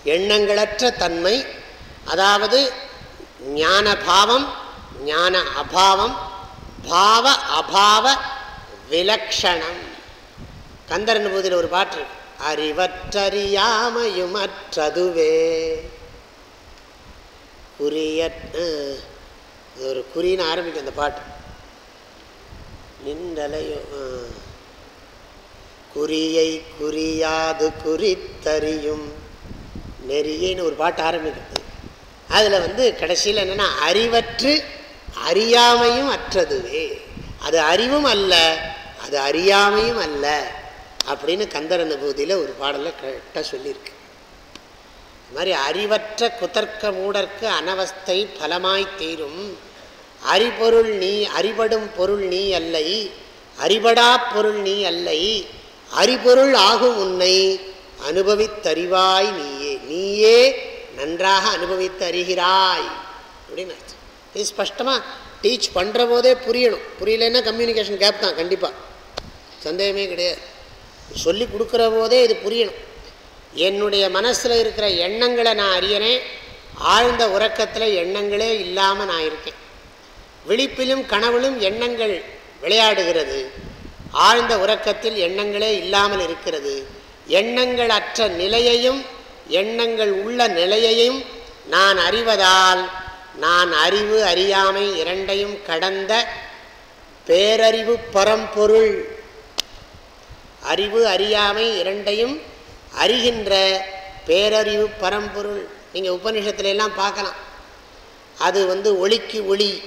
எண்ணங்களற்ற தன்மை அதாவது ஞான பாவம் ஞான அபாவம் பாவ அபாவ விலக்ஷணம். கந்தர் அனுபூதியில் ஒரு பாட்டு அறிவற்றறியாமையுமற்றதுவே. குறியற்ற ஒரு குறின்னு ஆரம்பிக்கும் அந்த பாட்டு. நின்றலையோ குறியை குறியாது குறித்தறியும். நெறியின்னு ஒரு பாட்டு ஆரம்பிக்கிறது. அதில் வந்து கடைசியில் என்னென்னா அறிவற்று அறியாமையும் அற்றதுவே. அது அறிவும் அல்ல அது அறியாமையும் அல்ல அப்படின்னு கந்தர் அனுபூதியில் ஒரு பாடலை கரெக்டாக சொல்லியிருக்கு. இது மாதிரி அறிவற்ற குதர்க்க மூடற்கு அனவஸ்தை பலமாய் தீரும். அறிபொருள் நீ அறிபடும் பொருள் நீ அல்லை அறிபடா பொருள் நீ அல்லை அறிபொருள் ஆகும் உன்னை அனுபவித்தறிவாய் நீயே. நீயே நன்றாக அனுபவித்து அறிகிறாய் அப்படின்னு இது ஸ்பஷ்டமாக டீச் பண்ணுற போதே புரியணும். புரியலன்னா கம்யூனிகேஷன் கேப் தான் கண்டிப்பாக சந்தேகமே கிடையாது. சொல்லி கொடுக்குற போதே இது புரியணும். என்னுடைய மனசில் இருக்கிற எண்ணங்களை நான் அறியறேன். ஆழ்ந்த உறக்கத்தில் எண்ணங்களே இல்லாமல் நான் இருக்கேன். விழிப்பிலும் கனவிலும் எண்ணங்கள் விளையாடுகிறது. ஆழ்ந்த உறக்கத்தில் எண்ணங்களே இல்லாமல் இருக்கிறது. எண்ணங்கள் அற்ற நிலையையும் எண்ணங்கள் உள்ள நிலையையும் நான் அறிவதால் நான் அறிவு அறியாமை இரண்டையும் கடந்த பேரறிவு பரம்பொருள். அறிவு அறியாமை இரண்டையும் அறிகின்ற பேரறிவு பரம்பொருள். நீங்கள் உபநிஷத்துல எல்லாம் பார்க்கலாம். அது வந்து ஒளிக்கு ஒளி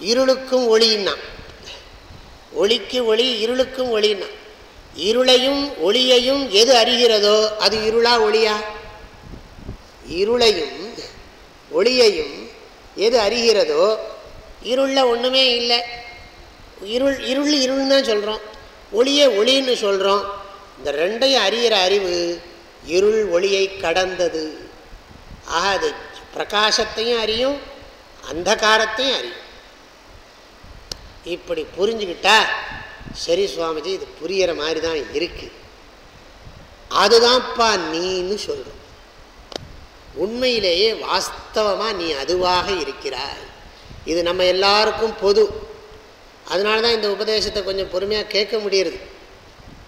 இருளுக்கும் ஒளின்னா. ஒளிக்கு ஒளி இருளுக்கும் ஒளின்னா. இருளையும் ஒளியையும் எது அறிகிறதோ அது இருளா ஒளியா? இருளையும் ஒளியையும் எது அறிகிறதோ இருளில் ஒன்றுமே இல்லை. இருள் இருள் இருள்னு தான் சொல்கிறோம் ஒளியே ஒளின்னு சொல்கிறோம் இந்த ரெண்டையும் அறிகிற அறிவு இருள் ஒளியை கடந்தது. ஆக அது பிரகாசத்தையும் அறியும் அந்தகாரத்தையும் அறியும். இப்படி புரிஞ்சுக்கிட்டா சரி சுவாமிஜி இது புரிகிற மாதிரி தான் இருக்கு. அதுதான்ப்பா நீன்னு சொல்கிறோம் உண்மையிலேயே வாஸ்தவமாக நீ அதுவாக இருக்கிறாய். இது நம்ம எல்லாருக்கும் பொது. அதனால தான் இந்த உபதேசத்தை கொஞ்சம் பொறுமையாக கேட்க முடியுது.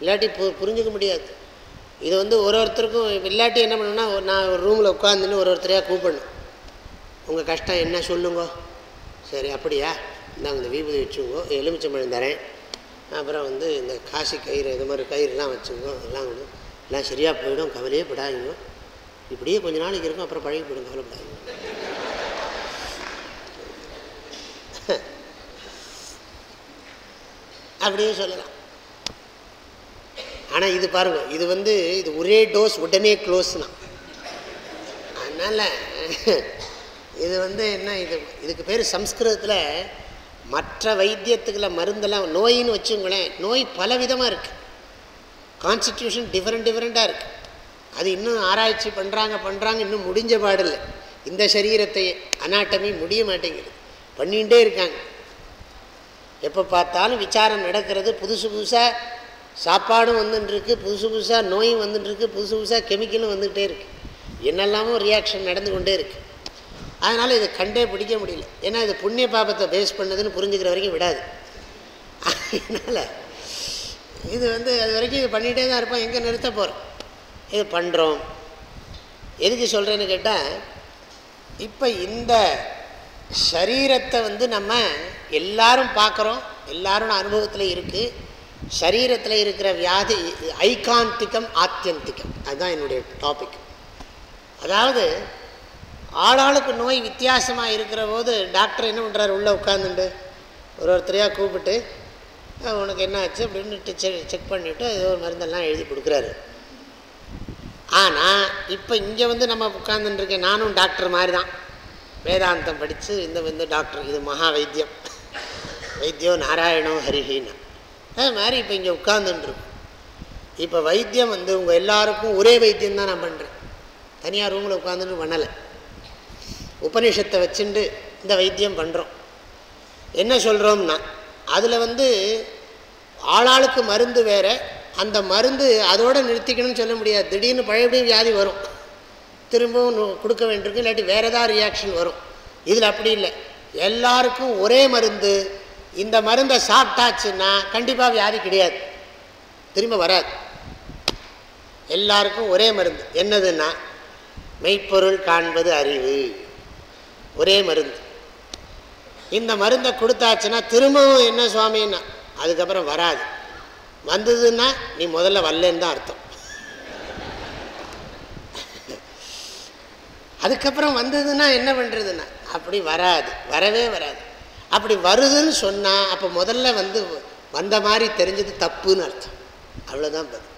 இல்லாட்டி பு புரிஞ்சுக்க முடியாது. இது வந்து ஒரு ஒருத்தருக்கும் இல்லாட்டி என்ன பண்ணணும்னா நான் ஒரு ரூமில் உட்காந்துன்னு ஒரு ஒருத்தரையாக கூப்பிடணும். உங்கள் கஷ்டம் என்ன சொல்லுங்க. சரி அப்படியா? இந்தாங்க இந்த விபூதி வச்சுங்கோ எலுமிச்சம்பழம் தரேன். அப்புறம் வந்து இந்த காசி கயிறு இது மாதிரி கயிறுலாம் வச்சுங்கோ எல்லாம் கொடு எல்லாம் சரியாக போயிடும் கவலையே படாதீங்க. இப்படியே கொஞ்ச நாளைக்கு இருக்கும் அப்புறம் பழகி போயிடும் கவலைப்படாதீங்க. அப்படியே சொல்லலாம். ஆனால் இது பாருங்க இது வந்து இது ஒரே டோஸ் உடனே க்ளோஸ்னா அதனால் இது வந்து என்ன இது இதுக்கு பேர் சம்ஸ்கிருதத்தில் மற்ற வைத்தியத்துக்குள்ள மருந்தெல்லாம் நோயின்னு வச்சுங்களேன் நோய் பல விதமாக இருக்குது கான்ஸ்டியூஷன் டிஃப்ரெண்ட் டிஃப்ரெண்ட்டாக இருக்குது அது இன்னும் ஆராய்ச்சி பண்ணுறாங்க பண்ணுறாங்க இன்னும் முடிஞ்ச பாடில்லை. இந்த சரீரத்தை அனாட்டமி முடிய மாட்டேங்குது. பண்ணிகிட்டே இருக்காங்க. எப்போ பார்த்தாலும் விசாரம் நடக்கிறது புதுசு புதுசாக சாப்பாடும் வந்துட்டுருக்கு புதுசு புதுசாக நோயும் வந்துட்டுருக்கு புதுசு புதுசாக கெமிக்கலும் வந்துக்கிட்டே இருக்குது என்னெல்லாமும் ரியாக்ஷன் நடந்து கொண்டே இருக்குது அதனால் இதை கண்டே பிடிக்க முடியல. ஏன்னா இது புண்ணிய பாபத்தை பேஸ் பண்ணதுன்னு புரிஞ்சுக்கிற வரைக்கும் விடாது. அதனால் இது வந்து அது வரைக்கும் இது பண்ணிகிட்டே தான் இருப்போம். எங்கே நிறுத்த போகிறோம் இது பண்ணுறோம் எதுக்கு சொல்கிறேன்னு கேட்டால் இப்போ இந்த சரீரத்தை வந்து நம்ம எல்லாரும் பார்க்குறோம். எல்லாரும் அனுபவத்தில் இருக்குது சரீரத்தில் இருக்கிற வியாதி ஐகாந்திகம் ஆத்தியந்திகம். அதுதான் என்னுடைய டாபிக் அதாவது ஆளாளுக்கு நோய் வித்தியாசமாக இருக்கிற போது டாக்டர் என்ன பண்ணுறாரு உள்ளே உட்காந்துட்டு ஒரு ஒருத்தரையாக கூப்பிட்டு உனக்கு என்ன ஆச்சு? அப்படின்னு செக் செக் பண்ணிவிட்டு ஏதோ ஒரு மருந்தெல்லாம் எழுதி கொடுக்குறாரு. ஆனால் இப்போ இங்கே வந்து நம்ம உட்காந்துட்டுருக்கேன் நானும் டாக்டர் மாதிரி தான் வேதாந்தம் படித்து இந்த வந்து டாக்டர். இது மகா வைத்தியம் வைத்தியம் நாராயணம் ஹரிஹின்னா. அது மாதிரி இப்போ இங்கே உட்காந்துட்டுருக்கோம் இப்போ வைத்தியம் வந்து உங்கள் எல்லாருக்கும் ஒரே வைத்தியம் தான் நான் பண்ணுறேன் தனியாக ரூமில் உட்காந்துட்டு பண்ணலை. உபநிஷத்தை வச்சுண்டு இந்த வைத்தியம் பண்ணுறோம் என்ன சொல்கிறோம்னா அதில் வந்து ஆளாளுக்கு மருந்து வேறு அந்த மருந்து அதோடு நிறுத்திக்கணும்னு சொல்ல முடியாது. திடீர்னு பழையபடியும் வியாதி வரும். திரும்பவும் கொடுக்க வேண்டியிருக்கு இல்லாட்டி வேறு ஏதாவது ரியாக்ஷன் வரும். இதில் அப்படி இல்லை. எல்லாருக்கும் ஒரே மருந்து இந்த மருந்தை சாப்பிட்டாச்சுன்னா கண்டிப்பாக வியாதி கிடையாது. திரும்ப வராது. எல்லாருக்கும் ஒரே மருந்து. என்னதுன்னா மெய்ப்பொருள் காண்பது அறிவு. ஒரே மருந்து. இந்த மருந்தை கொடுத்தாச்சுன்னா திரும்பவும் என்ன சுவாமின்னா அதுக்கப்புறம் வராது. வந்ததுன்னா நீ முதல்ல வரலன்னு தான் அர்த்தம். அதுக்கப்புறம் வந்ததுன்னா என்ன பண்ணுறதுன்னா அப்படி வராது. வரவே வராது. அப்படி வருதுன்னு சொன்னால் அப்போ முதல்ல வந்து வந்த மாதிரி தெரிஞ்சது தப்புன்னு அர்த்தம். அவ்வளோதான் பதில்.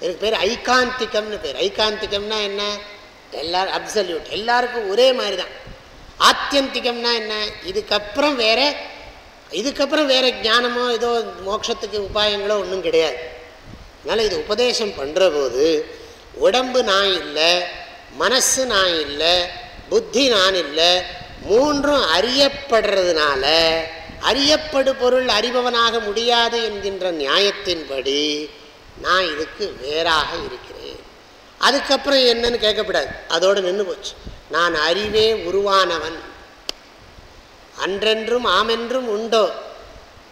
இதுக்கு பேர் ஐகாந்திகம்னு பேர். ஐகாந்திக்கம்னா என்ன? எல்லாரும் அப்சல்யூட் எல்லாருக்கும் ஒரே மாதிரி தான் ஆத்தியந்திகம்னா என்ன? இதுக்கப்புறம் வேற இதுக்கப்புறம் வேற ஞானமோ ஏதோ மோட்சத்துக்கு உபாயங்களோ ஒன்றும் கிடையாது. அதனால் இது உபதேசம் பண்ணுற போது உடம்பு நான் இல்லை மனசு நான் இல்லை புத்தி நான் இல்லை மூன்றும் அறியப்படுறதுனால அறியப்படு பொருள் அறிபவனாக முடியாது என்கின்ற நியாயத்தின்படி நான் இதுக்கு வேறாக இருக்கிறேன். அதுக்கப்புறம் என்னன்னு கேட்கக்கூடாது அதோடு நின்று போச்சு. நான் அறிவே உருவானவன். அன்றென்றும் ஆமென்றும் உண்டோ?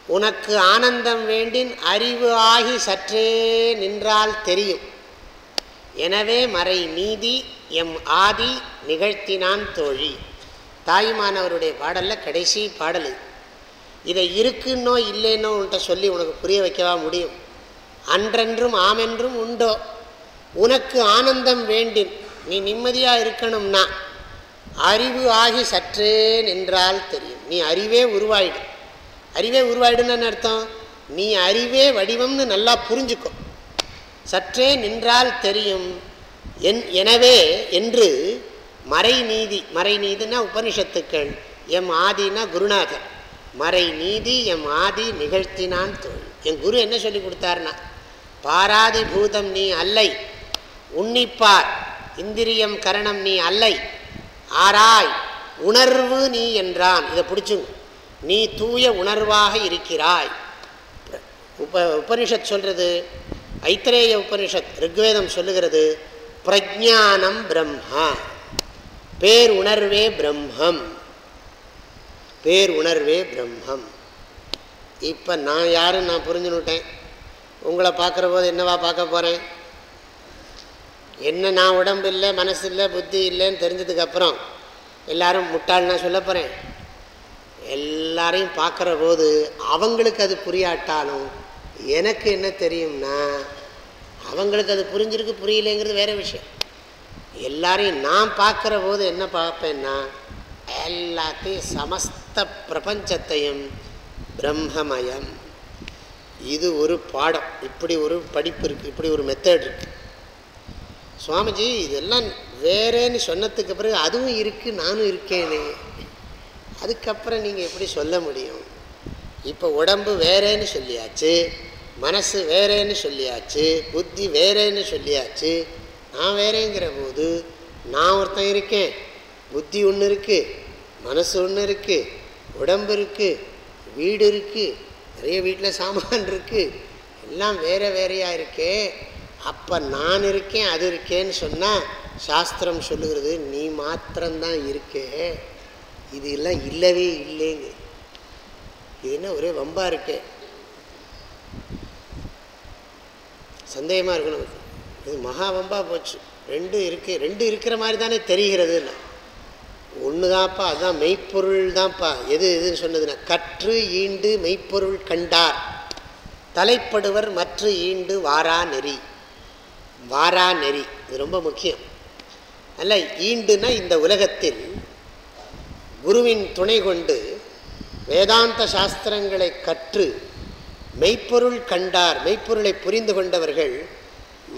உனக்கு ஆனந்தம் வேண்டின் அறிவு ஆகி சற்றே நின்றால் தெரியும். எனவே மறை நீதி எம் ஆதி நிகழ்த்தினான் தோழி. தாயுமானவருடைய பாடலில் கடைசி பாடல் இதை. இருக்குன்னோ இல்லைன்னோ உன்ட்ட சொல்லி உனக்கு புரிய வைக்கவா முடியும்? அன்றென்றும் ஆமென்றும் உண்டோ? உனக்கு ஆனந்தம் வேண்டின் நீ நிம்மதியாக இருக்கணும்னா அறிவு ஆகி சற்றே நின்றால் தெரியும். நீ அறிவே உருவாயிடு. அறிவே உருவாயிடுன்னு அர்த்தம்? நீ அறிவே வடிவம்னு நல்லா புரிஞ்சுக்கோ. சற்றே நின்றால் தெரியும். என் எனவே என்று மறை நீதி மறை நீதினா உபனிஷத்துக்கள் எம் ஆதினா குருநாதர். மறை நீதி எம் ஆதி நிகழ்த்தினான் தோழி என் குரு என்ன சொல்லி கொடுத்தாருன்னா பாராதி பூதம் நீ அல்லை உன்னிப்பார் இந்திரியம் கரணம் நீ அல்லை ஆராய் உணர்வு நீ என்றான். இதை பிடிச்சுங்க. நீ தூய உணர்வாக இருக்கிறாய். உப உபனிஷத் சொல்கிறது ஐத்திரேய உபனிஷத் ரிக்வேதம் சொல்லுகிறது பிரஜானம் பிரம்மா. பேர் உணர்வே பிரம்மம். பேர் உணர்வே பிரம்மம். இப்போ நான் யாருன்னு நான் புரிஞ்சுன்னுட்டேன். உங்களை பார்க்குற போது என்னவா பார்க்க போகிறேன் என்ன நான் உடம்பு இல்லை மனசு இல்லை புத்தி இல்லைன்னு தெரிஞ்சதுக்கப்புறம் எல்லாரும் முட்டாள்னா சொல்ல போகிறேன் எல்லாரையும் பார்க்குற போது அவங்களுக்கு அது புரியாட்டாலும் எனக்கு என்ன தெரியும்னா அவங்களுக்கு அது புரிஞ்சிருக்கு புரியலைங்கிறது வேறு விஷயம். எல்லாரையும் நான் பார்க்குற போது என்ன பார்ப்பேன்னா எல்லாத்தையும் சமஸ்த பிரபஞ்சத்தையும் பிரம்மமயம். இது ஒரு பாடம் இப்படி ஒரு படிப்பு இருக்குது இப்படி ஒரு மெத்தட் இருக்குது சுவாமிஜி இதெல்லாம் வேறேன்னு சொன்னதுக்கு பிறகு அதுவும் இருக்குது நானும் இருக்கேனே. அதுக்கப்புறம் நீங்கள் எப்படி சொல்ல முடியும்? இப்போ உடம்பு வேறேன்னு சொல்லியாச்சு மனசு வேறேன்னு சொல்லியாச்சு புத்தி வேறேன்னு சொல்லியாச்சு நான் வேறேங்கிற போது நான் ஒருத்தன் இருக்கேன் புத்தி ஒன்று இருக்குது மனசு ஒன்று இருக்குது உடம்பு இருக்குது வீடு இருக்குது நிறைய வீட்டில் சாமான் இருக்குது எல்லாம் வேறு வேறையாக இருக்கே. அப்போ நான் இருக்கேன் அது இருக்கேன்னு சொன்னால் சாஸ்திரம் சொல்லுகிறது நீ மாத்திரம்தான் இருக்கே. இது எல்லாம் இல்லவே இல்லைங்க. இது என்ன ஒரே வம்பாக இருக்கே. சந்தேகமாக இருக்கு நமக்கு. இது மகா வம்பாக போச்சு. ரெண்டு இருக்கு. ரெண்டு இருக்கிற மாதிரி தானே தெரிகிறதுன்னா. ஒன்று தான்ப்பா அதுதான் மெய்ப்பொருள் தான்ப்பா எது எதுன்னு சொன்னதுன்னா கற்று ஈண்டு மெய்ப்பொருள் கண்டார். தலைப்படுவர் மற்ற ஈண்டு வாரா நெறி. வாரா நெறி. இது ரொம்ப முக்கியம். அல்ல ஈண்டுனா இந்த உலகத்தில் குருவின் துணை கொண்டு வேதாந்த சாஸ்திரங்களை கற்று மெய்ப்பொருள் கண்டார் மெய்ப்பொருளை புரிந்து கொண்டவர்கள்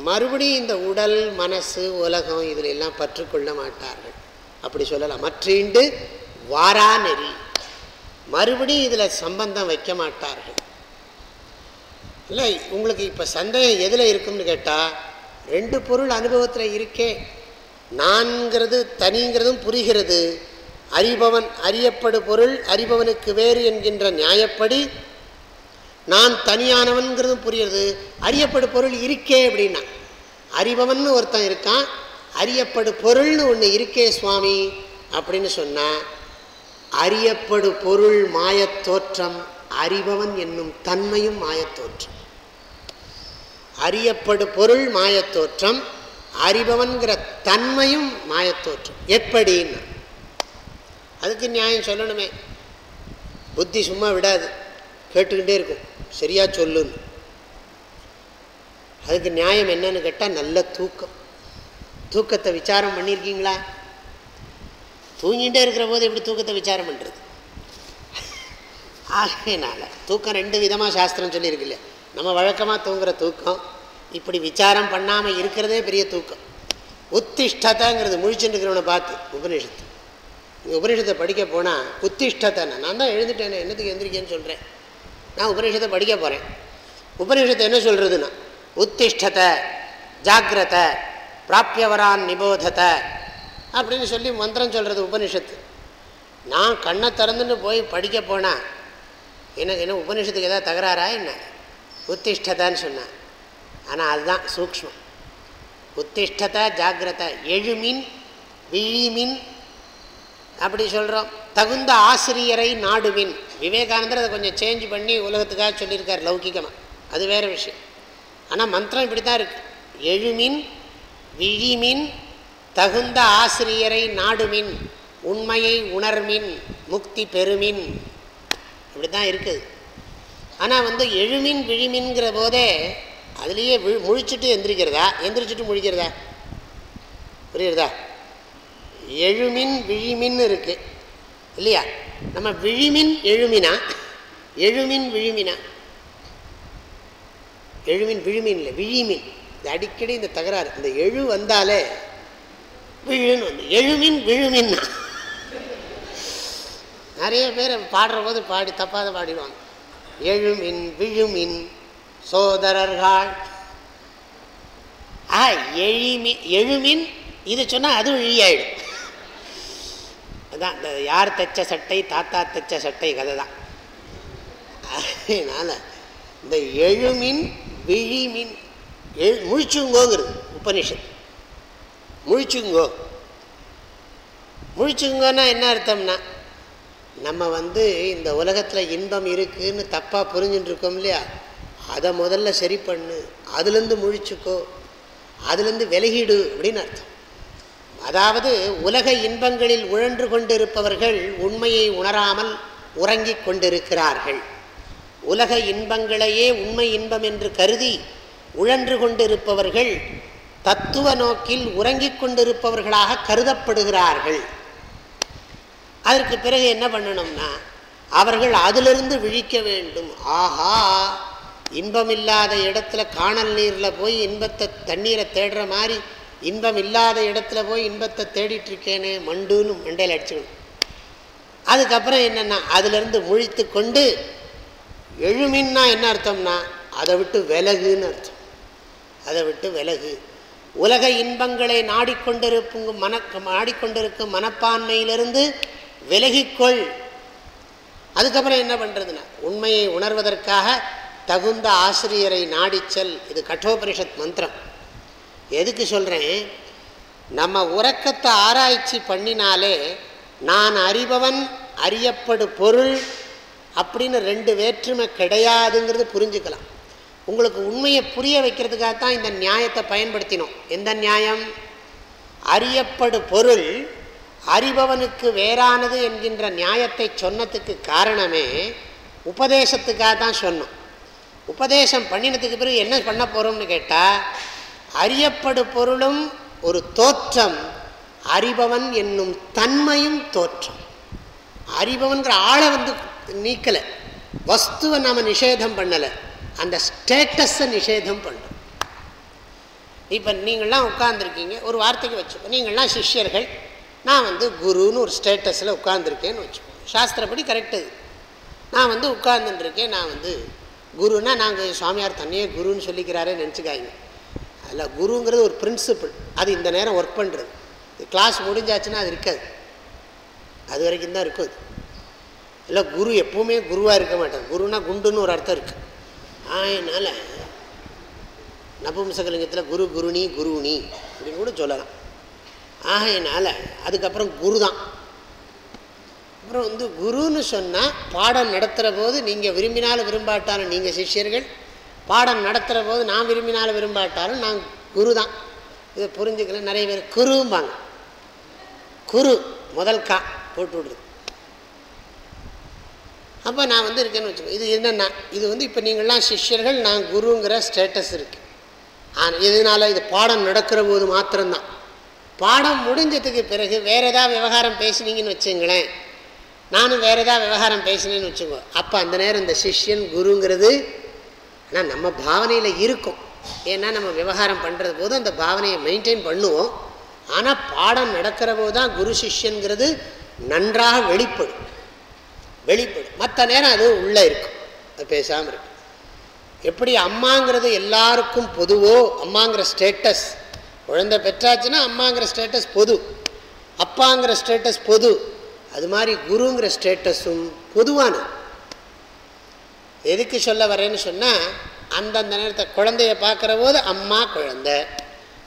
மறுபடியும் இந்த உடல் மனசு உலகம் இதில் எல்லாம் பற்றுக்கொள்ள மாட்டார்கள். அப்படி சொல்லலாம். மற்றீண்டு வாரா நெறி. மறுபடியும் இதில் சம்பந்தம் வைக்க மாட்டார்கள். இல்லை உங்களுக்கு இப்போ சந்தேகம் எதில் இருக்கும்னு கேட்டால் ரெண்டு பொருள் அனுபவத்தில் இருக்கே. நான்கிறது தனிங்கிறதும் புரிகிறது. அறிபவன் அறியப்படு பொருள் அறிபவனுக்கு வேறு என்கின்ற நியாயப்படி நான் தனியானவன்கிறதும் புரியுறது அறியப்படு பொருள் இருக்கே அப்படின்னா அறிபவன் ஒருத்தன் இருக்கான் அறியப்படு பொருள்னு ஒன்று இருக்கே சுவாமி அப்படின்னு சொன்னால் அறியப்படு பொருள் மாயத்தோற்றம் அறிபவன் என்னும் தன்மையும் மாயத்தோற்றம் அறியப்படு பொருள் மாயத்தோற்றம் அறிபவன்கிற தன்மையும் மாயத்தோற்றம். எப்படின்னு அதுக்கு நியாயம் சொல்லணுமே. புத்தி சும்மா விடாது. கேட்டுக்கிட்டே இருக்கும். சரியா சொல்லுன்னு. அதுக்கு நியாயம் என்னன்னு கேட்டால் நல்ல தூக்கம். தூக்கத்தை விசாரம் பண்ணியிருக்கீங்களா? தூங்கிட்டே இருக்கிற போது எப்படி தூக்கத்தை விசாரம் பண்ணுறது ஆகையினால தூக்கம் ரெண்டு விதமாக சாஸ்திரம் சொல்லியிருக்குல்ல நம்ம வழக்கமாக தூங்குற தூக்கம் இப்படி விசாரம் பண்ணாமல் இருக்கிறதே பெரிய தூக்கம். உத்திஷ்டத்தைங்கிறது முழிச்சுட்டு இருக்கிறவனை பார்த்து உபநிஷத்து. உபநிஷத்தை படிக்க போனால் உத்திஷ்டத்தை நான் தான் எழுந்துட்டேன் என்னத்துக்கு எந்திரிக்கேன்னு சொல்கிறேன் நான் உபநிஷத்தை படிக்க போகிறேன் உபநிஷத்தை என்ன சொல்கிறதுன்னா உத்திஷ்டத்தை ஜாக்கிரதை பிராப்பியவரான் நிபோதத்தை அப்படின்னு சொல்லி மந்திரம் சொல்கிறது உபனிஷத்து நான் கண்ணை திறந்துன்னு போய் படிக்க போனால் எனக்கு என்ன உபனிஷத்துக்கு எதாவது தகராறா என்ன? உத்திஷ்டதான்னு சொன்னேன் ஆனால் அதுதான் சூக்ஷ்மம். உத்திஷ்டதா ஜாகிரதா எழுமின் விழிமின் அப்படி சொல்கிறோம் தகுந்த ஆசிரியரை நாடுமின். விவேகானந்தர் அதை கொஞ்சம் சேஞ்ச் பண்ணி உலகத்துக்காக சொல்லியிருக்கார் லௌகிகமாக அது வேறு விஷயம். ஆனால் மந்திரம் இப்படி தான் இருக்குது எழுமின் விழிமின் தகுந்த ஆசிரியரை நாடுமின். உண்மையை உணர்மின். முக்தி பெருமின் இப்படி தான் இருக்குது. ஆனால் வந்து எழுமின் விழிமின்கிற போதே அதுலேயே விழு முழிச்சுட்டு எந்திரிக்கிறதா? எந்திரிச்சிட்டு முழிக்கிறதா? புரியுறதா? எழுமின் விழிமின் இருக்குது இல்லையா? நம்ம விழிமின் எழுமினா எழுமின் விழிமினா எழுமின் விழுமின் இல்லை விழிமின். இது அடிக்கடி இந்த தகராறு. இந்த எழு வந்தாலே விழுன்னு வந்து எழுமின் விழுமின்னா நிறைய பேர் பாடுற போது பாடி தப்பாத பாடிடுவாங்க. எழுமின் விழுமின் சோதரர்கள். ஆ எழிமின் எழுமின் இது சொன்னால் அதுவும் இழியாயிடும் அதான் இந்த யார் தைச்ச சட்டை தாத்தா தைச்ச சட்டை கதை தான். அதனால் இந்த எழுமின் விழிமின் எழு முழிச்சுங்கோங்கிறது உபனிஷத் முழிச்சுங்கோ. முழிச்சுங்கன்னா என்ன அர்த்தம்னா நம்ம வந்து இந்த உலகத்தில் இன்பம் இருக்குதுன்னு தப்பாக புரிஞ்சுட்டு இருக்கோம் இல்லையா? அதை முதல்ல சரி பண்ணு அதுலேருந்து முழிச்சுக்கோ அதுலேருந்து விலகிடு அப்படின்னு அர்த்தம். அதாவது உலக இன்பங்களில் உழன்று கொண்டிருப்பவர்கள் உண்மையை உணராமல் உறங்கிக் கொண்டிருக்கிறார்கள். உலக இன்பங்களையே உண்மை இன்பம் என்று கருதி உழன்று கொண்டிருப்பவர்கள் தத்துவ நோக்கில் உறங்கிக் கொண்டிருப்பவர்களாக கருதப்படுகிறார்கள். அதற்கு பிறகு என்ன பண்ணணும்னா அவர்கள் அதிலிருந்து விழிக்க வேண்டும். ஆஹா இன்பம் இல்லாத இடத்துல காணல் நீரில் போய் இன்பத்தை தண்ணீரை தேடுற மாதிரி இன்பம் இல்லாத இடத்துல போய் இன்பத்தை தேடிட்டு இருக்கேனே மண்டுன்னு மண்டையில் அடிச்சுக்கணும். அதுக்கப்புறம் என்னென்னா அதிலிருந்து முழித்து கொண்டு எழுமின்னா என்ன அர்த்தம்னா அதை விட்டு விலகுன்னு அர்த்தம். அதை விட்டு விலகு. உலக இன்பங்களை நாடிக்கொண்டிருக்கும் மன நாடிக்கொண்டிருக்கும் மனப்பான்மையிலிருந்து விலகிக்கொள். அதுக்கப்புறம் என்ன பண்ணுறதுன்னா உண்மையை உணர்வதற்காக தகுந்த ஆசிரியரை நாடிச்சல் இது கட்டோபனிஷத் மந்திரம். எதுக்கு சொல்கிறேன் நம்ம உறக்கத்தை ஆராய்ச்சி பண்ணினாலே நான் அறிபவன் அறியப்படு பொருள் அப்படின்னு ரெண்டு வேற்றுமை கிடையாதுங்கிறது புரிஞ்சுக்கலாம். உங்களுக்கு உண்மையை புரிய வைக்கிறதுக்காக தான் இந்த நியாயத்தை பயன்படுத்தினோம். எந்த நியாயம்? அறியப்படு பொருள். அறிபவனுக்கு வேறானது என்கின்ற நியாயத்தை சொன்னதுக்கு காரணமே உபதேசத்துக்காக தான் சொன்னோம். உபதேசம் பண்ணினதுக்கு பிறகு என்ன பண்ண போகிறோம்னு கேட்டால் அறியப்படு பொருளும் ஒரு தோற்றம் அறிபவன் என்னும் தன்மையும் தோற்றம். அறிபவன்கிற ஆளை வந்து நீக்கலை. வஸ்துவை நாம் நிஷேதம் பண்ணலை. அந்த ஸ்டேட்டஸை நிஷேதம் பண்ணுறோம் இப்போ நீங்கள்லாம் உட்காந்துருக்கீங்க ஒரு வார்த்தைக்கு வச்சுக்கோ. நீங்கள்லாம் சிஷ்யர்கள் நான் வந்து குருன்னு ஒரு ஸ்டேட்டஸில் உட்காந்துருக்கேன்னு வச்சுக்கோ சாஸ்திரப்படி கரெக்டு நான் வந்து உட்கார்ந்துட்டுருக்கேன் நான் வந்து குருன்னா நாங்கள் சுவாமியார் தன்னையே குருன்னு சொல்லிக்கிறாரே நினச்சிக்காங்க அதில் குருங்கிறது ஒரு பிரின்சிபிள் அது இந்த நேரம் ஒர்க் பண்ணுறது கிளாஸ் முடிஞ்சாச்சுன்னா அது இருக்காது. அது வரைக்கும் தான் இருக்கும் அது. இல்லை குரு எப்பவுமே குருவாக இருக்க மாட்டார். குருனா குண்டுன்னு ஒரு அர்த்தம் இருக்குது அதனால் நபும்சகலிங்கத்தில் குரு குருணி குருணி அப்படின்னு கூட சொல்லலாம். ஆகையினால் அதுக்கப்புறம் குரு தான் அப்புறம் வந்து குருன்னு சொன்னால் பாடம் நடத்துகிற போது நீங்கள் விரும்பினாலும் விரும்பாட்டாலும் நீங்கள் சிஷ்யர்கள். பாடம் நடத்துகிற போது நான் விரும்பினாலும் விரும்பாட்டாலும் நான் குரு தான் இதை புரிஞ்சுக்கல நிறைய பேர் குரும்பாங்க. குரு முதல் கா போட்டு விடுறது. அப்போ நான் வந்து இருக்கேன்னு வச்சுக்கோ இது என்னென்னா இது வந்து இப்போ நீங்கள்லாம் சிஷ்யர்கள் நான் குருங்கிற ஸ்டேட்டஸ் இருக்குது ஆனால் இதனால் இது பாடம் நடக்கிற போது மாத்திரம்தான். பாடம் முடிஞ்சதுக்கு பிறகு வேறு ஏதாவது விவகாரம் பேசுனீங்கன்னு வச்சுங்களேன். நானும் வேறு ஏதாவது விவகாரம் பேசினேன்னு வச்சுக்கோ. அப்போ அந்த நேரம் இந்த சிஷ்யன் குருங்கிறது ஆனால் நம்ம பாவனையில் இருக்கும். ஏன்னா நம்ம விவகாரம் பண்ணுறது போது அந்த பாவனையை மெயின்டைன் பண்ணுவோம். ஆனால் பாடம் நடக்கிற போது தான் குரு சிஷ்யங்கிறது நன்றாக வெளிப்படும். வெளிப்படும். மற்ற நேரம் அது உள்ளே இருக்கும். அது பேசாமல் இருக்கும். எப்படி அம்மாங்கிறது எல்லாருக்கும் பொதுவோ அம்மாங்கிற ஸ்டேட்டஸ் குழந்தை பெற்றாச்சுன்னா அம்மாங்கிற ஸ்டேட்டஸ் பொது. அப்பாங்கிற ஸ்டேட்டஸ் பொது. அது மாதிரி குருங்கிற ஸ்டேட்டஸும் பொதுவானது. எதுக்கு சொல்ல வரேன்னு சொன்னால் அந்தந்த நேரத்தை குழந்தைய பார்க்குற போது அம்மா குழந்தை.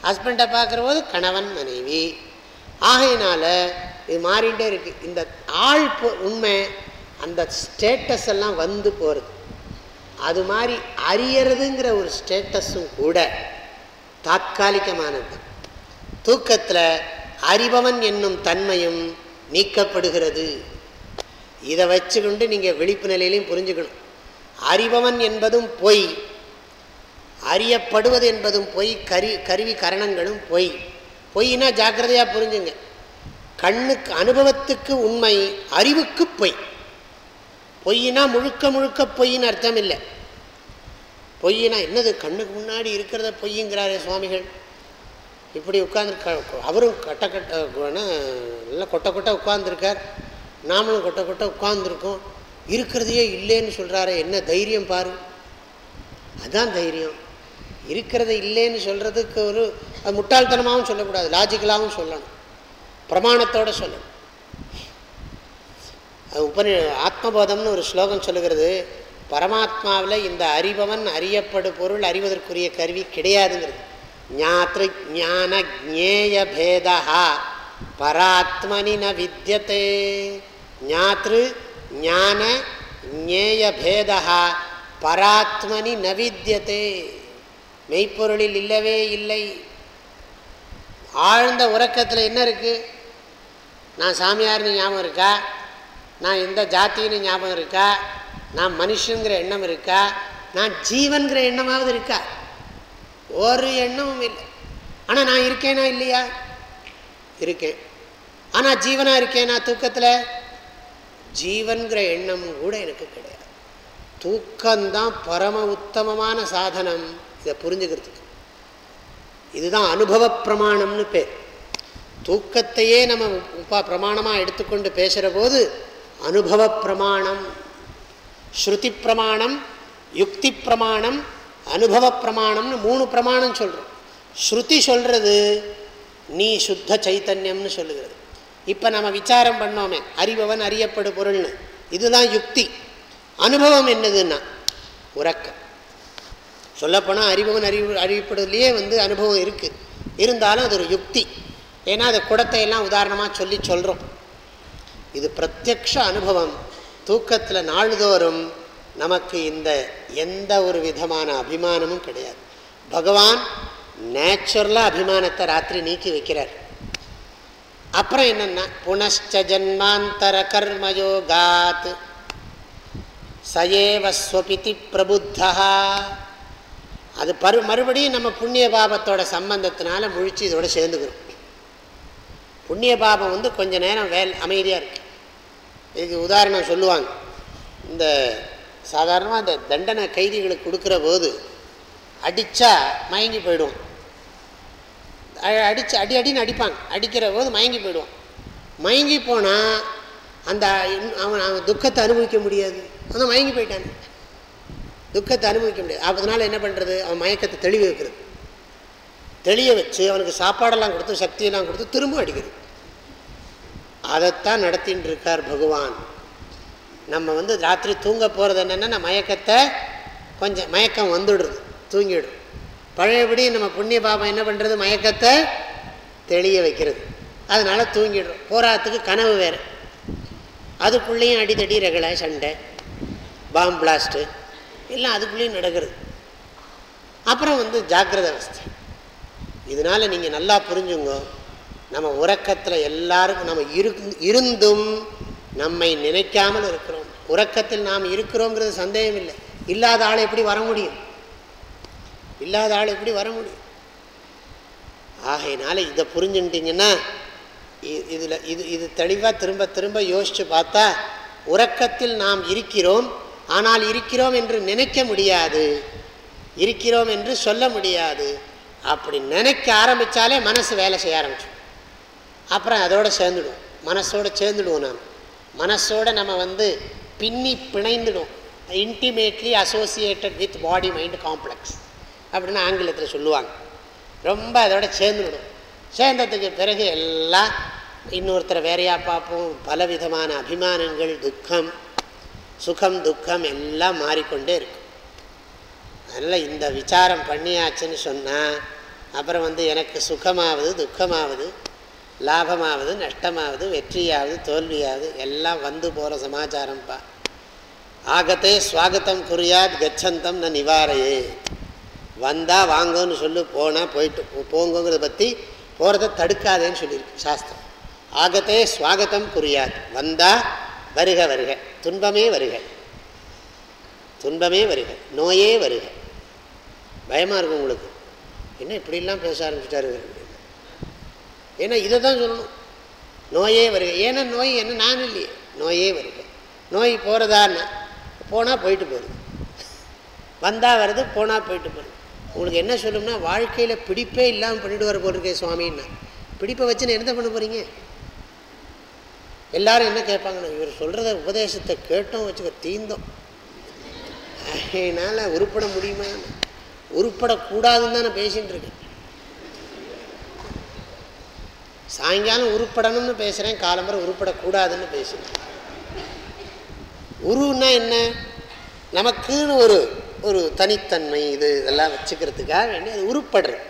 ஹஸ்பண்டை பார்க்குற போது கணவன் மனைவி. ஆகையினால இது மாறிகிட்டே இருக்குது இந்த ஆள் உண்மை அந்த ஸ்டேட்டஸ் எல்லாம் வந்து போகிறது அது மாதிரி அறியறதுங்கிற ஒரு ஸ்டேட்டஸும் கூட தாக்காலிகமானது தூக்கத்தில் அறிபவன் என்னும் தன்மையும் நீக்கப்படுகிறது. இதை வச்சுக்கொண்டு நீங்கள் விழிப்பு நிலையிலையும் புரிஞ்சுக்கணும். அறிபவன் என்பதும் பொய். அறியப்படுவது என்பதும் பொய். கரு கருவி கரணங்களும் பொய். பொய்னா ஜாக்கிரதையாக புரிஞ்சுங்க. கண்ணுக்கு அனுபவத்துக்கு உண்மை அறிவுக்கு பொய். பொய்னா முழுக்க முழுக்க பொய்ன்னு அர்த்தம் இல்லை. பொய்னா என்னது? கண்ணுக்கு முன்னாடி இருக்கிறத பொய்ங்கிறாரே சுவாமிகள். இப்படி உட்காந்து அவரும் கட்ட கட்ட நல்லா கொட்டை கொட்ட உட்காந்துருக்கார் நாமளும் கொட்டை கொட்ட உட்காந்துருக்கோம் இருக்கிறதையே இல்லைன்னு சொல்கிறாரே என்ன தைரியம் பாரு. அதுதான் தைரியம். இருக்கிறத இல்லைன்னு சொல்கிறதுக்கு ஒரு அது முட்டாள்தனமாகவும் சொல்லக்கூடாது லாஜிக்கலாகவும் சொல்லணும். பிரமாணத்தோடு சொல்லணும். அது உபனி ஆத்மபோதம்னு ஒரு ஸ்லோகம் சொல்லுகிறது. பரமாத்மாவில் இந்த அறிபவன் அறியப்படு பொருள் அறிவதற்குரிய கருவி கிடையாதுங்கிறது. ஞாத்திரு ஞான ஜேய பேதா பராத்மனி ந வித்தியதே ஞான ஞேய பேதா பராத்மனி ந வித்தியதே மெய்ப்பொருளில் இல்லவே இல்லை. ஆழ்ந்த உறக்கத்தில் என்ன இருக்குது நான் சாமியார்னு ஞாபகம் இருக்கா? நான் எந்த ஜாத்தின்னு ஞாபகம் இருக்கா? நான் மனுஷங்கிற எண்ணம் இருக்கா? நான் ஜீவன்கிற எண்ணமாவது இருக்கா? ஒரு எண்ணமும் இல்லை. ஆனால் நான் இருக்கேனா இல்லையா? இருக்கேன். ஆனால் ஜீவனாக இருக்கேனா தூக்கத்தில்? ஜீவன்கிற எண்ணமும் கூட எனக்கு கிடையாது. தூக்கம்தான் பரம உத்தமமான சாதனம். இதை புரிஞ்சுக்கிறதுக்கு. இதுதான் அனுபவ பிரமாணம்னு பேர். தூக்கத்தையே நம்ம உப்பா பிரமாணமாக எடுத்துக்கொண்டு பேசுகிற போது அனுபவ பிரமாணம் ஸ்ருதி பிரமாணம் யுக்தி பிரமாணம் அனுபவ பிரமாணம்னு மூணு பிரமாணம் சொல்கிறோம் ஸ்ருதி சொல்கிறது நீ சுத்த சைத்தன்யம்னு சொல்லுகிறது. இப்போ நம்ம விசாரம் பண்ணோமே அறிபவன் அறியப்படு பொருள்னு. இதுதான் யுக்தி. அனுபவம் என்னதுன்னா உறக்கம். சொல்லப்போனால் அறிபவன் அறிவு அறிவிப்படுறதுலேயே வந்து அனுபவம் இருக்குது இருந்தாலும் அது ஒரு யுக்தி. ஏன்னா அது குடத்தை எல்லாம் உதாரணமாக சொல்லி சொல்கிறோம் இது பிரத்யக்ஷ அனுபவம். தூக்கத்தில் நாள்தோறும் நமக்கு இந்த எந்த ஒரு விதமான அபிமானமும் கிடையாது. பகவான் நேச்சுரலாக அபிமானத்தை ராத்திரி நீக்கி வைக்கிறார். அப்புறம் என்னென்னா புனஷ்ட ஜன்மாந்தர கர்மயோகாத் சயேவஸ்வபிதி பிரபுத்தா. அது பரு மறுபடியும் நம்ம புண்ணிய பாபத்தோட சம்பந்தத்தினால முழிச்சு இதோட சேர்ந்துக்கிறோம். புண்ணிய பாபம் வந்து கொஞ்ச நேரம் வேல் அமைதியாக இருக்குது இதுக்கு உதாரணம் சொல்லுவாங்க. இந்த சாதாரணமாக இந்த தண்டனை கைதிகளுக்கு கொடுக்குற போது அடித்தா மயங்கி போயிடுவோம் அடித்து அடி அடின்னு அடிப்பாங்க. அடிக்கிற போது மயங்கி போயிடுவான். மயங்கி போனால் அந்த இன்- அவன் அவன் துக்கத்தை அனுபவிக்க முடியாது. அவன் மயங்கி போயிட்டான். துக்கத்தை அனுபவிக்க முடியாது. அதனால் என்ன பண்ணுறது அவன் மயக்கத்தை தெளிவு வைக்கிறது. தெளிய வச்சு அவனுக்கு சாப்பாடெல்லாம் கொடுத்து சக்தியெல்லாம் கொடுத்து திரும்ப அடிக்கிறது. அதைத்தான் நடத்தின்னு இருக்கார் பகவான். நம்ம வந்து ராத்திரி தூங்க போகிறது என்னென்னா மயக்கத்தை கொஞ்சம் மயக்கம் வந்துடுறது தூங்கிடும். பழையபடி நம்ம புண்ணிய பாபம் என்ன பண்ணுறது மயக்கத்தை தெளிய வைக்கிறது. அதனால் தூங்கிடும் போராத்துக்கு கனவு வேறு. அதுக்குள்ளேயும் அடித்தடி ரகலை சண்டை பாம் பிளாஸ்ட்டு எல்லாம் அதுக்குள்ளேயும் நடக்கிறது. அப்புறம் வந்து ஜாக்கிரத அவஸ்தை. இதனால் நீங்கள் நல்லா புரிஞ்சுங்க. நம்ம உறக்கத்தில் எல்லாருக்கும் நம்ம இரு இருந்தும் நம்மை நினைக்காமல் இருக்கிறோம். உறக்கத்தில் நாம் இருக்கிறோங்கிறது சந்தேகம் இல்லை இல்லாத ஆள் எப்படி வர முடியும்? இல்லாத ஆள் எப்படி வர முடியும்? ஆகையினால இதை புரிஞ்சுட்டிங்கன்னா இதில் இது இது தெளிவாக திரும்ப திரும்ப யோசித்து பார்த்தா உறக்கத்தில் நாம் இருக்கிறோம். ஆனால் இருக்கிறோம் என்று நினைக்க முடியாது. இருக்கிறோம் என்று சொல்ல முடியாது. அப்படி நினைக்க ஆரம்பித்தாலே மனசு வேலை செய்ய ஆரம்பிச்சோம் அப்புறம் அதோடு சேர்ந்துடும் மனசோடு சேர்ந்துடுவோம் நாம். மனசோட நம்ம வந்து பின்னி பிணைந்துடும். Intimately associated with body mind complex அப்படின்னு ஆங்கிலத்தில் சொல்லுவாங்க. ரொம்ப அதோட சேர்ந்துடும் சேர்ந்ததுக்கு பிறகு எல்லாம் இன்னொருத்தரை வேறையாக பார்ப்போம். பலவிதமான அபிமானங்கள் துக்கம் சுகம் துக்கம் எல்லாம் மாறிக்கொண்டே இருக்கும். அதனால் இந்த விசாரம் பண்ணியாச்சுன்னு சொன்னால் அப்புறம் வந்து எனக்கு சுகமாவது துக்கமாவது லாபமாவது நஷ்டமாவது வெற்றியாவது தோல்வியாவது எல்லாம் வந்து போகிற சமாச்சாரம்ப்பா ஆகத்தே ஸ்வாகத்தம் குறியாத் கச்சந்தம் ந நிவாரையே. வந்தால் வாங்கன்னு சொல்லு போனால் போயிட்டு போங்கங்கிறத பற்றி போகிறத தடுக்காதேன்னு சொல்லியிருக்கு சாஸ்திரம். ஆகத்தே ஸ்வாகத்தம் குறியாத் வந்தால் வருக வருக. துன்பமே வருக. துன்பமே வருக. நோயே வருக. பயமாக இருக்கும் உங்களுக்கு. என்ன இப்படிலாம் பேச ஆரம்பிச்சிட்டாரு ஏன்னா இதை தான் சொல்லணும். நோயே வருக. ஏன்னா நோய் என்ன? நான் இல்லையே. நோயே வருக. நோய் போகிறதான்னு போனால் போயிட்டு போகுது வந்தால் வருது போனால் போயிட்டு போகுது உங்களுக்கு என்ன சொல்லும்னா வாழ்க்கையில் பிடிப்பே இல்லாமல் பண்ணிட்டு வர போட்டிருக்கேன் சுவாமின்னா. பிடிப்பை வச்சு நான் என்ன பண்ண போகிறீங்க எல்லாரும் என்ன கேட்பாங்கண்ணா இவர் சொல்கிறத உபதேசத்தை கேட்டோம் வச்சுக்க தீந்தோம் அதனால் உருப்பட முடியுமா? உருப்படக்கூடாதுன்னு தான் நான் பேசிகிட்டு இருக்கேன். சாயங்காலம் உருப்படணும்னு பேசுகிறேன் காலம்பரம் உருப்படக்கூடாதுன்னு பேசுகிறேன் உருன்னா என்ன? நமக்குன்னு ஒரு ஒரு தனித்தன்மை இது இதெல்லாம் வச்சுக்கிறதுக்காக வேண்டி அது உருப்படுறது.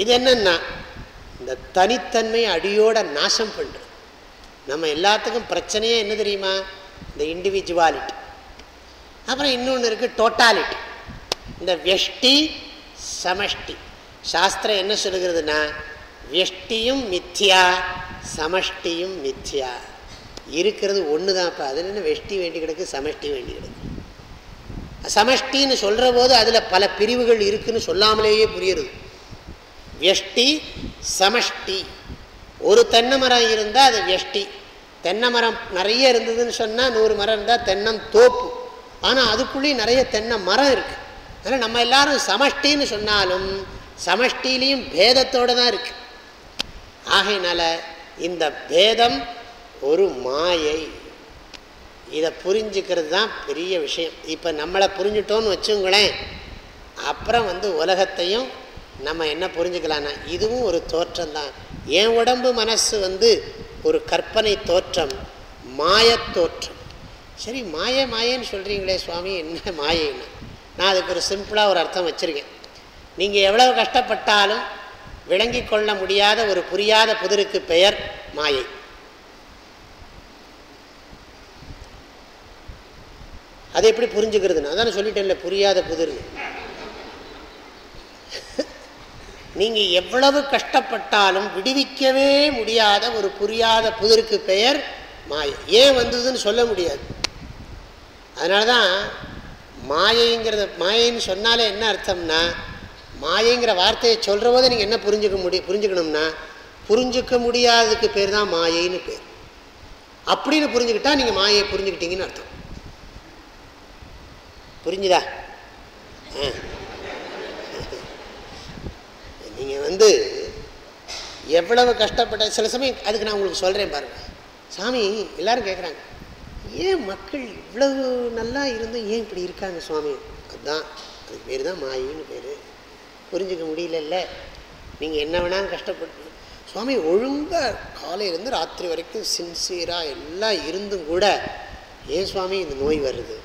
இது என்னென்னா இந்த தனித்தன்மை அடியோட நாசம் பண்ணுறது நம்ம எல்லாத்துக்கும் பிரச்சனையே என்ன தெரியுமா? இந்த இண்டிவிஜுவாலிட்டி அப்புறம் இன்னொன்று இருக்குது டோட்டாலிட்டி இந்த வெஷ்டி சமஷ்டி. சாஸ்திரம் என்ன சொல்லுகிறதுனா வெஷ்டியும் மித்யா சமஷ்டியும் மித்யா. இருக்கிறது ஒன்று தான்ப்பா அதில் என்ன வெஷ்டி வேண்டி கிடக்கு சமஷ்டி வேண்டி கிடக்கு. சமஷ்டின்னு சொல்கிற போது அதில் பல பிரிவுகள் இருக்குதுன்னு சொல்லாமலேயே புரியுறது. வெஷ்டி சமஷ்டி. ஒரு தென்னை மரம் இருந்தால் அது வெஷ்டி. தென்னை மரம் நிறைய இருந்ததுன்னு சொன்னால் நூறு மரம் இருந்தால் தென்னம் தோப்பு. ஆனால் அதுக்குள்ளேயும் நிறைய தென்னை மரம் இருக்குது அதனால் நம்ம எல்லாரும் சமஷ்டின்னு சொன்னாலும் சமஷ்டிலையும் பேதத்தோடு தான் இருக்குது ஆகையினால இந்த பேதம் ஒரு மாயை. இதை புரிஞ்சுக்கிறது தான் பெரிய விஷயம். இப்போ நம்மளை புரிஞ்சுட்டோன்னு வச்சுங்களேன் அப்புறம் வந்து உலகத்தையும் நம்ம என்ன புரிஞ்சுக்கலான்னா இதுவும் ஒரு தோற்றம் தான். என் உடம்பு மனசு வந்து ஒரு கற்பனை தோற்றம் மாயத்தோற்றம் சரி மாய மாயன்னு சொல்கிறீங்களே சுவாமி என்ன மாயைன்னு? நான் அதுக்கு ஒரு சிம்பிளாக ஒரு அர்த்தம் வச்சுருக்கேன். நீங்கள் எவ்வளவு கஷ்டப்பட்டாலும் விளங்கி கொள்ள முடியாத ஒரு புரியாத புதிருக்கு பெயர் மாயை. அதை எப்படி புரிஞ்சுக்கிறதுன்னு? அதான் சொல்லிட்டேன்ல புரியாத புதிர்னு. நீங்கள் எவ்வளவு கஷ்டப்பட்டாலும் விடுவிக்கவே முடியாத ஒரு புரியாத புதிருக்கு பெயர் மாயை. ஏன் வந்ததுன்னு சொல்ல முடியாது. அதனால தான் மாயைங்கிறத மாயைன்னு சொன்னாலே என்ன அர்த்தம்னா மாயைங்கிற வார்த்தையை சொல்கிற போது நீங்கள் என்ன புரிஞ்சுக்க முடியும் புரிஞ்சுக்கணும்னா புரிஞ்சுக்க முடியாததுக்கு பேர் தான் மாயைன்னு பேர். அப்படின்னு புரிஞ்சுக்கிட்டா நீங்கள் மாயையை புரிஞ்சுக்கிட்டீங்கன்னு அர்த்தம். புரிஞ்சுதா? நீங்கள் வந்து எவ்வளவு கஷ்டப்பட்ட சில சமயம் அதுக்கு நான் உங்களுக்கு சொல்கிறேன் பாருங்கள் சாமி எல்லாரும் கேட்குறாங்க ஏன் மக்கள் இவ்வளவு நல்லா இருந்தும் ஏன் இப்படி இருக்காங்க சுவாமி? அதுதான் அதுக்கு பேர் தான் மாயின்னு பேர். புரிஞ்சுக்க முடியலல்ல. நீங்கள் என்ன வேணாலும் கஷ்டப்பட்டு சுவாமி ஒழுங்காக காலையிலேருந்து ராத்திரி வரைக்கும் சின்சியராக எல்லாம் இருந்தும் கூட ஏன் சுவாமி இந்த நோய் வருது?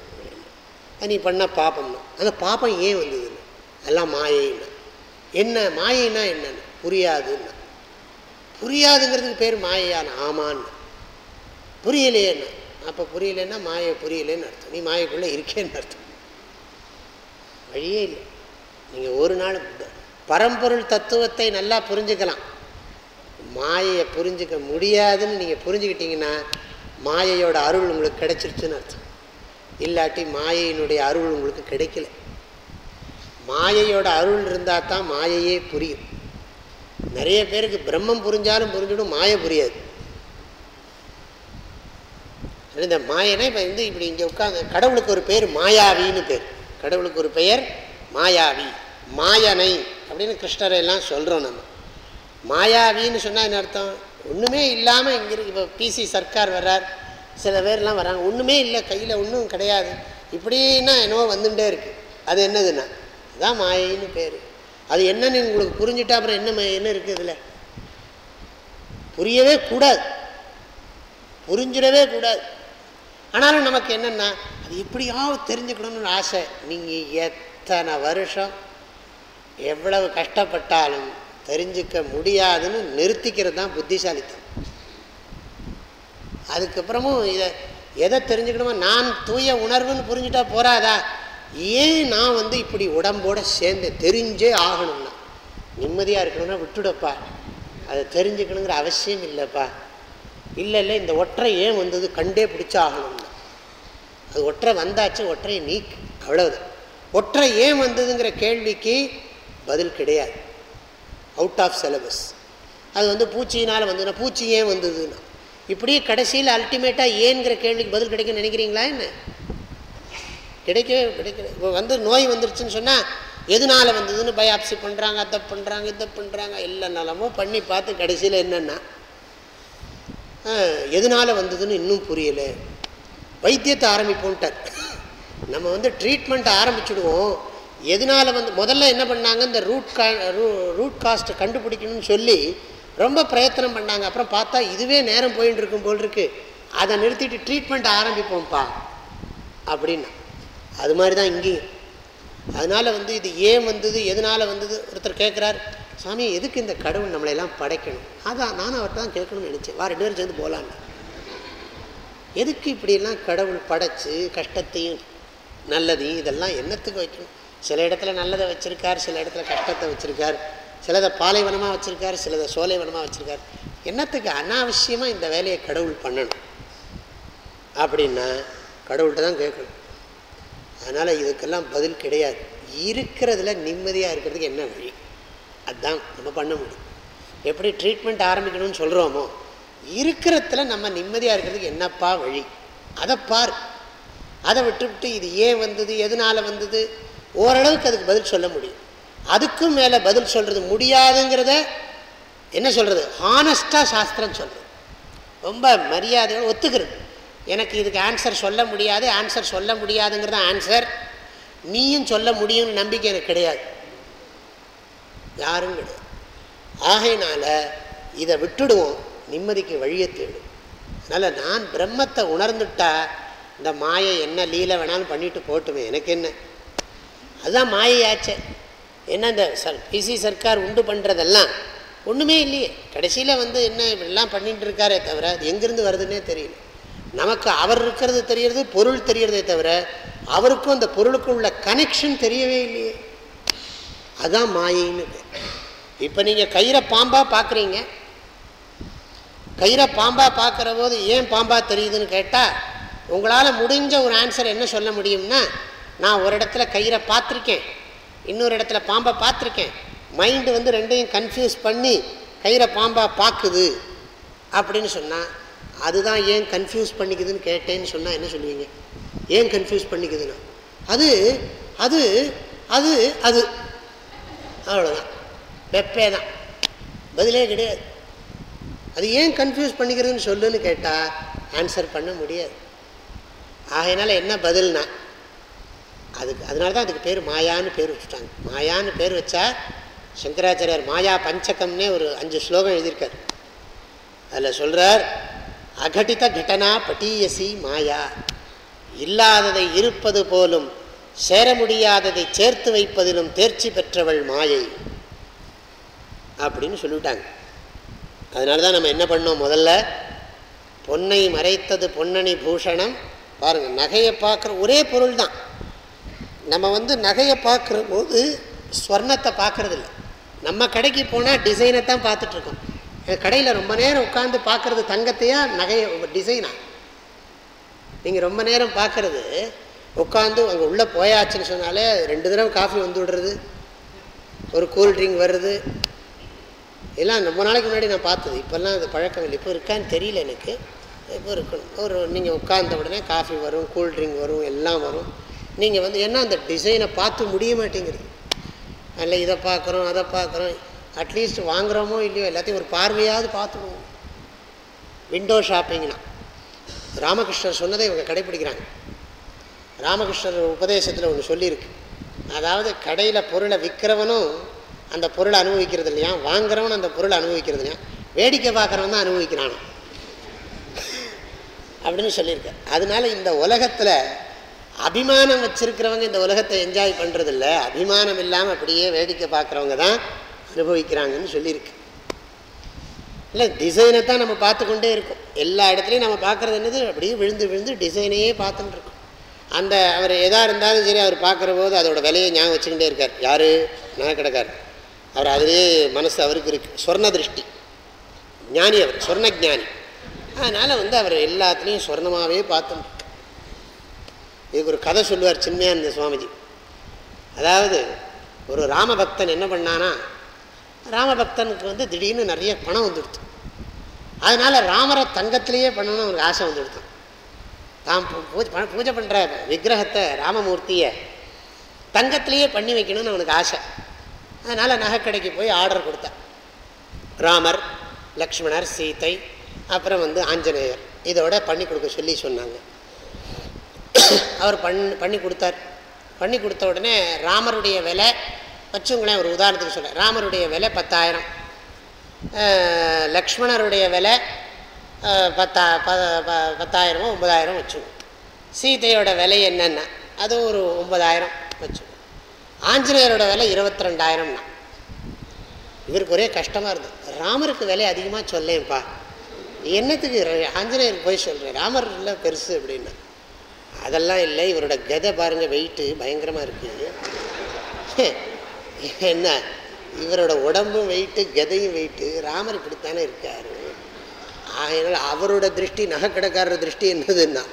நீ பண்ண பாப்பம்னா அந்த பாப்பம் ஏன் வந்ததுன்னு எல்லாம் மாயைன்னா. என்ன மாயைன்னா என்னன்னு? புரியாதுன்னா. புரியாதுங்கிறதுக்கு பேர் மாயையான ஆமான்னு. புரியலையேன்னா அப்போ புரியலைன்னா மாயை புரியலைன்னு அர்த்தம். நீ மாயைக்குள்ளே இருக்கேன்னு அர்த்தம். வழியே இல்லை. நீங்கள் ஒரு நாள் பரம்பொருள் தத்துவத்தை நல்லா புரிஞ்சுக்கலாம். மாயையை புரிஞ்சுக்க முடியாதுன்னு நீங்கள் புரிஞ்சுக்கிட்டீங்கன்னா மாயையோட அருள் உங்களுக்கு கிடைச்சிருச்சுன்னு அர்த்தம். இல்லாட்டி மாயையினுடைய அருள் உங்களுக்கு கிடைக்கல. மாயையோட அருள் இருந்தால் தான் மாயையே புரியும். நிறைய பேருக்கு பிரம்மம் புரிஞ்சாலும் புரிஞ்சிடும் மாயை புரியாது. இந்த மாயனா இப்போ வந்து இப்படி இங்கே உட்காந்து கடவுளுக்கு ஒரு பேர் மாயாவின்னு பேர். கடவுளுக்கு ஒரு பெயர் மாயாவி. மாயனை அப்படின்னு கிருஷ்ணரை எல்லாம் சொல்கிறோம் நம்ம. மாயாவின்னு சொன்னால் என்ன அர்த்தம்? ஒன்றுமே இல்லாமல் இங்கே இருக்கு. இப்போ பிசி சர்க்கார் வர்றார். சில பேர்லாம் வராங்க. ஒன்றுமே இல்லை. கையில் ஒன்றும் கிடையாது. இப்படின்னா என்னவோ வந்துட்டே இருக்குது அது என்னதுன்னா? அதுதான் மாயின்னு பேர். அது என்னன்னு உங்களுக்கு புரிஞ்சுட்டா அப்புறம் என்ன என்ன இருக்குது இதில்? புரியவே கூடாது. புரிஞ்சிடவே கூடாது. ஆனாலும் நமக்கு என்னென்னா அது எப்படியாவது தெரிஞ்சுக்கணும்னு ஆசை. நீங்கள் எத்தனை வருஷம் எவ்வளவு கஷ்டப்பட்டாலும் தெரிஞ்சுக்க முடியாதுன்னு நிறுத்திக்கிறது தான் புத்திசாலித்தனம். அதுக்கப்புறமும் இதை எதை தெரிஞ்சுக்கணுமோ நான் தூய உணர்வுன்னு புரிஞ்சுட்டா போராதா ஏன் நான் வந்து இப்படி உடம்போட சேர்ந்து தெரிஞ்சே ஆகணும்னா? நிம்மதியாக இருக்கணும்னா விட்டுடப்பா. அதை தெரிஞ்சுக்கணுங்கிற அவசியம் இல்லைப்பா. இல்லை இல்லை இந்த ஒற்றை ஏன் வந்தது? கண்டே பிடிச்சா ஆகணும்னா அது ஒற்றை வந்தாச்சு ஒற்றையை நீக்கு அவ்வளவுதான். ஒற்றை ஏன் வந்ததுங்கிற கேள்விக்கு பதில் கிடையாது. அவுட் ஆஃப் சிலபஸ் அது வந்து பூச்சியினால் வந்ததுன்னா பூச்சி ஏன் வந்ததுன்னா? இப்படியே கடைசியில் அல்டிமேட்டாக ஏங்கிற கேள்விக்கு பதில் கிடைக்கும்னு நினைக்கிறீங்களா என்ன? கிடைக்கவே கிடைக்கல. இப்போ வந்து நோய் வந்துருச்சுன்னு சொன்னால் எதனால் வந்ததுன்னு பயாப்சி பண்ணுறாங்க அதை பண்ணுறாங்க இதை பண்ணுறாங்க எல்லா நலமும் பண்ணி பார்த்து கடைசியில் என்னென்னா எதனால் வந்ததுன்னு இன்னும் புரியலை. வைத்தியத்தை ஆரம்பிப்போன்ட்டார் நம்ம வந்து ட்ரீட்மெண்ட்டை ஆரம்பிச்சுடுவோம். எதனால் வந்து முதல்ல என்ன பண்ணாங்க இந்த ரூட் கா ரூ ரூட் காஸ்ட்டை கண்டுபிடிக்கணும்னு சொல்லி ரொம்ப பிரயத்தனம் பண்ணாங்க. அப்புறம் பார்த்தா இதுவே நேரம் போயின்னு இருக்கும் போல் இருக்குது அதை நிறுத்திட்டு ட்ரீட்மெண்ட் ஆரம்பிப்போம்ப்பா. அப்படின்னா. அது மாதிரி தான் இங்கேயும். அதனால் வந்து இது ஏன் வந்தது எதனால் வந்தது ஒருத்தர் கேட்குறார் சாமி எதுக்கு இந்த கடவுள் நம்மளையெல்லாம் படைக்கணும்? அதான் நானும் அவர்கிட்ட தான் கேட்கணும்னு நினச்சேன். வா ரெண்டு பேரும் சேர்ந்து போகலான்னு எதுக்கு இப்படியெல்லாம் கடவுள் படைச்சு கஷ்டத்தையும் நல்லதையும் இதெல்லாம் என்னத்துக்கு வைக்கணும்? சில இடத்துல நல்லதை வச்சுருக்கார் சில இடத்துல கஷ்டத்தை வச்சுருக்கார். சிலதை பாலைவனமாக வச்சுருக்கார் சிலதை சோலைவனமாக வச்சுருக்கார். என்னத்துக்கு அனாவசியமாக இந்த வேலையை கடவுள் பண்ணணும்? அப்படின்னா கடவுள்கிட்ட தான் கேட்கணும். அதனால் இதுக்கெல்லாம் பதில் கிடையாது. இருக்கிறதுல நிம்மதியாக இருக்கிறதுக்கு என்ன வழி? அதுதான் நம்ம பண்ண முடியும். எப்படி ட்ரீட்மெண்ட் ஆரம்பிக்கணும்னு சொல்கிறோமோ இருக்கிறத்துல நம்ம நிம்மதியாக இருக்கிறதுக்கு என்னப்பா வழி? அதை பார். அதை விட்டுவிட்டு இது ஏன் வந்தது? எதனால் வந்தது? ஓரளவுக்கு அதுக்கு பதில் சொல்ல முடியும். அதுக்கும் மேலே பதில் சொல்கிறது முடியாதுங்கிறத என்ன சொல்கிறது ஹானஸ்டாக சாஸ்திரம் சொல்கிறது ரொம்ப மரியாதையோடு ஒத்துக்கிறது. எனக்கு இதுக்கு ஆன்சர் சொல்ல முடியாது ஆன்சர் சொல்ல முடியாதுங்கிறது ஆன்சர் நீயும் சொல்ல முடியும்னு நம்பிக்கை எனக்கு கிடையாது. யாரும் கிடையாது. ஆகையினால் இதை விட்டுடுவோம். நிம்மதிக்கு வழியை தேடும். அதனால் நான் பிரம்மத்தை உணர்ந்துட்டா இந்த மாயை என்ன லீலை வேணாலும் பண்ணிட்டு போட்டுமே எனக்கு என்ன? அதுதான் மாயையாச்சே. என்ன இந்த சர் பிசி சர்க்கார் உண்டு பண்ணுறதெல்லாம் ஒன்றுமே இல்லையே. கடைசியில் வந்து என்ன இப்படிலாம் பண்ணிகிட்டு இருக்காரே தவிர அது எங்கேருந்து வருதுன்னே தெரியல. நமக்கு அவர் இருக்கிறது தெரியறது பொருள் தெரியறதே தவிர அவருக்கும் அந்த பொருளுக்கும் உள்ள கனெக்ஷன் தெரியவே இல்லையே. அதுதான் மாயின்னு இப்போ நீங்கள் கயிறை பாம்பாக பார்க்குறீங்க கயிறை பாம்பாக பார்க்குற போது ஏன் பாம்பாக தெரியுதுன்னு கேட்டால் உங்களால் முடிஞ்ச ஒரு ஆன்சர் என்ன சொல்ல முடியும்னா நான் ஒரு இடத்துல கயிறை பார்த்துருக்கேன் இன்னொரு இடத்துல பாம்பை பார்த்துருக்கேன். மைண்டு வந்து ரெண்டையும் கன்ஃபியூஸ் பண்ணி கயிறை பாம்பா பார்க்குது அப்படின்னு சொன்னால் அதுதான் ஏன் கன்ஃபியூஸ் பண்ணிக்குதுன்னு கேட்டேன்னு சொன்னால் என்ன சொல்லுவீங்க? ஏன் கன்ஃபியூஸ் பண்ணிக்குதுன்னா? அது அது அது அது. அவ்வளோதான் வெப்பே தான். பதிலே கிடையாது. அது ஏன் கன்ஃபியூஸ் பண்ணிக்கிறதுன்னு சொல்லுன்னு கேட்டால் ஆன்சர் பண்ண முடியாது. ஆகையினால என்ன பதில்னா அதுக்கு அதனால தான் அதுக்கு பேர் மாயான்னு பேர் வச்சுட்டாங்க. மாயான்னு பேர் வச்சா சங்கராச்சாரியார் மாயா பஞ்சகம்னே ஒரு அஞ்சு ஸ்லோகம் எழுதியிருக்கார். அதில் சொல்கிறார் அகடித கடனா பட்டீயசி மாயா. இல்லாததை இருப்பது போலும் சேர முடியாததை சேர்த்து வைப்பதிலும் தேர்ச்சி பெற்றவள் மாயை. அப்படின்னு சொல்லிவிட்டாங்க. அதனால தான் நம்ம என்ன பண்ணோம் முதல்ல? பொன்னை மறைத்தது பொன்னணி பூஷணம். பாருங்கள் நகையை பார்க்குற ஒரே பொருள் தான் நம்ம வந்து நகையை பார்க்குற போது ஸ்வர்ணத்தை பார்க்குறதில்ல. நம்ம கடைக்கு போனால் டிசைனை தான் பார்த்துட்ருக்கோம். கடையில் ரொம்ப நேரம் உட்காந்து பார்க்குறது தங்கத்தையா நகையை? டிசைனா நீங்கள் ரொம்ப நேரம் பார்க்குறது உட்காந்து அங்கே உள்ளே போயாச்சுன்னு சொன்னாலே ரெண்டு தடவை காஃபி வந்து விடுறது ஒரு கூல் ட்ரிங்க் வருது எல்லாம் ரொம்ப நாளைக்கு முன்னாடி நான் பார்த்தது. இப்போல்லாம் அது பழக்கம் இல்லை. இப்போ இருக்கான்னு தெரியல எனக்கு. இப்போ இருக்கணும். ஒரு நீங்கள் உட்கார்ந்த உடனே காஃபி வரும் கூல் ட்ரிங்க் வரும் எல்லாம் வரும். நீங்கள் வந்து என்ன அந்த டிசைனை பார்த்து முடிய மாட்டேங்கிறது அதில் இதை பார்க்குறோம் அதை பார்க்குறோம். அட்லீஸ்ட் வாங்குகிறோமோ இல்லையோ எல்லாத்தையும் ஒரு பார்வையாவது பார்த்துக்குவோம் விண்டோ ஷாப்பிங்னா ராமகிருஷ்ணர் சொன்னதை இவங்க கடைப்பிடிக்கிறாங்க. ராமகிருஷ்ணர் உபதேசத்தில் ஒன்று சொல்லியிருக்கு. அதாவது கடையில் பொருளை விற்கிறவனும் அந்த பொருளை அனுபவிக்கிறது இல்லையா? வாங்குறவனும் அந்த பொருளை அனுபவிக்கிறது இல்லையா? வேடிக்கை பார்க்குறவன் தான் அனுபவிக்கிறானோ. அப்படின்னு சொல்லியிருக்க அதனால இந்த உலகத்தில் அபிமானம் வச்சிருக்கிறவங்க இந்த உலகத்தை என்ஜாய் பண்ணுறதில்ல அபிமானம் இல்லாமல் அப்படியே வேடிக்கை பார்க்குறவங்க தான் அனுபவிக்கிறாங்கன்னு சொல்லியிருக்கு. இல்லை டிசைனை தான் நம்ம பார்த்து கொண்டே இருக்கோம். எல்லா இடத்துலையும் நம்ம பார்க்குறது என்னது? அப்படியே விழுந்து விழுந்து டிசைனையே பார்த்துட்டு இருக்கோம். அந்த அவர் எதாக இருந்தாலும் சரி அவர் பார்க்குற போது அதோட விலையை ஞாபகம் வச்சுக்கிட்டே இருக்கார். யார்? நகைக்கடைக்கார் அவர் அதிலே மனசு அவருக்கு இருக்குது சொர்ண திருஷ்டி ஞானி அவர். சொர்ண ஜானி அதனால் வந்து அவர் எல்லாத்துலேயும் சொர்ணமாகவே பார்த்துட்டு இதுக்கு ஒரு கதை சொல்லுவார் சின்மையானந்த சுவாமிஜி. அதாவது ஒரு ராமபக்தன் என்ன பண்ணானா ராமபக்தனுக்கு வந்து திடீர்னு நிறைய பணம் வந்துடுத்து அதனால் ராமரை தங்கத்திலேயே பண்ணணும்னு அவனுக்கு ஆசை வந்துடுத்தான் தான் பூஜை பூஜை பண்ணுற விக்கிரகத்தை ராமமூர்த்தியை தங்கத்திலேயே பண்ணி வைக்கணும்னு அவனுக்கு ஆசை. அதனால் நகைக்கடைக்கு போய் ஆர்டர் கொடுத்தான். ராமர் லக்ஷ்மணர் சீத்தை அப்புறம் வந்து ஆஞ்சநேயர் இதோட பண்ணி கொடுக்க சொல்லி சொன்னாங்க. அவர் பண் பண்ணி கொடுத்தார். பண்ணி கொடுத்த உடனே ராமருடைய விலை வச்சுங்களேன் ஒரு உதாரணத்துக்கு சொல்ல ராமருடைய விலை பத்தாயிரம். லக்ஷ்மணருடைய விலை பத்தா ப பத்தாயிரமோ ஒம்பதாயிரம் வச்சுக்கோங்க சீதையோட விலை என்னென்னா அது ஒரு ஒம்பதாயிரம் வச்சுக்கோங்க ஆஞ்சநேயரோட விலை இருபத்தி ரெண்டாயிரம்னா இவருக்கு ஒரே கஷ்டமாக இருந்தது ராமருக்கு விலை அதிகமாக சொல்லேன்ப்பா. என்னத்துக்கு ஆஞ்சநேயருக்கு போய் சொல்கிறேன் ராமர் இல்லை பெருசு அப்படின்னா. அதெல்லாம் இல்லை. இவரோட கதை பாருங்கள் வெயிட்டு பயங்கரமாக இருக்குது என்ன? இவரோட உடம்பும் வெயிட்டு கதையும் வெயிட்டு ராமர் இப்படித்தானே இருக்கார். அதனால் அவரோட திருஷ்டி நகைக்கடைக்காரர் திருஷ்டி என்னதுன்னா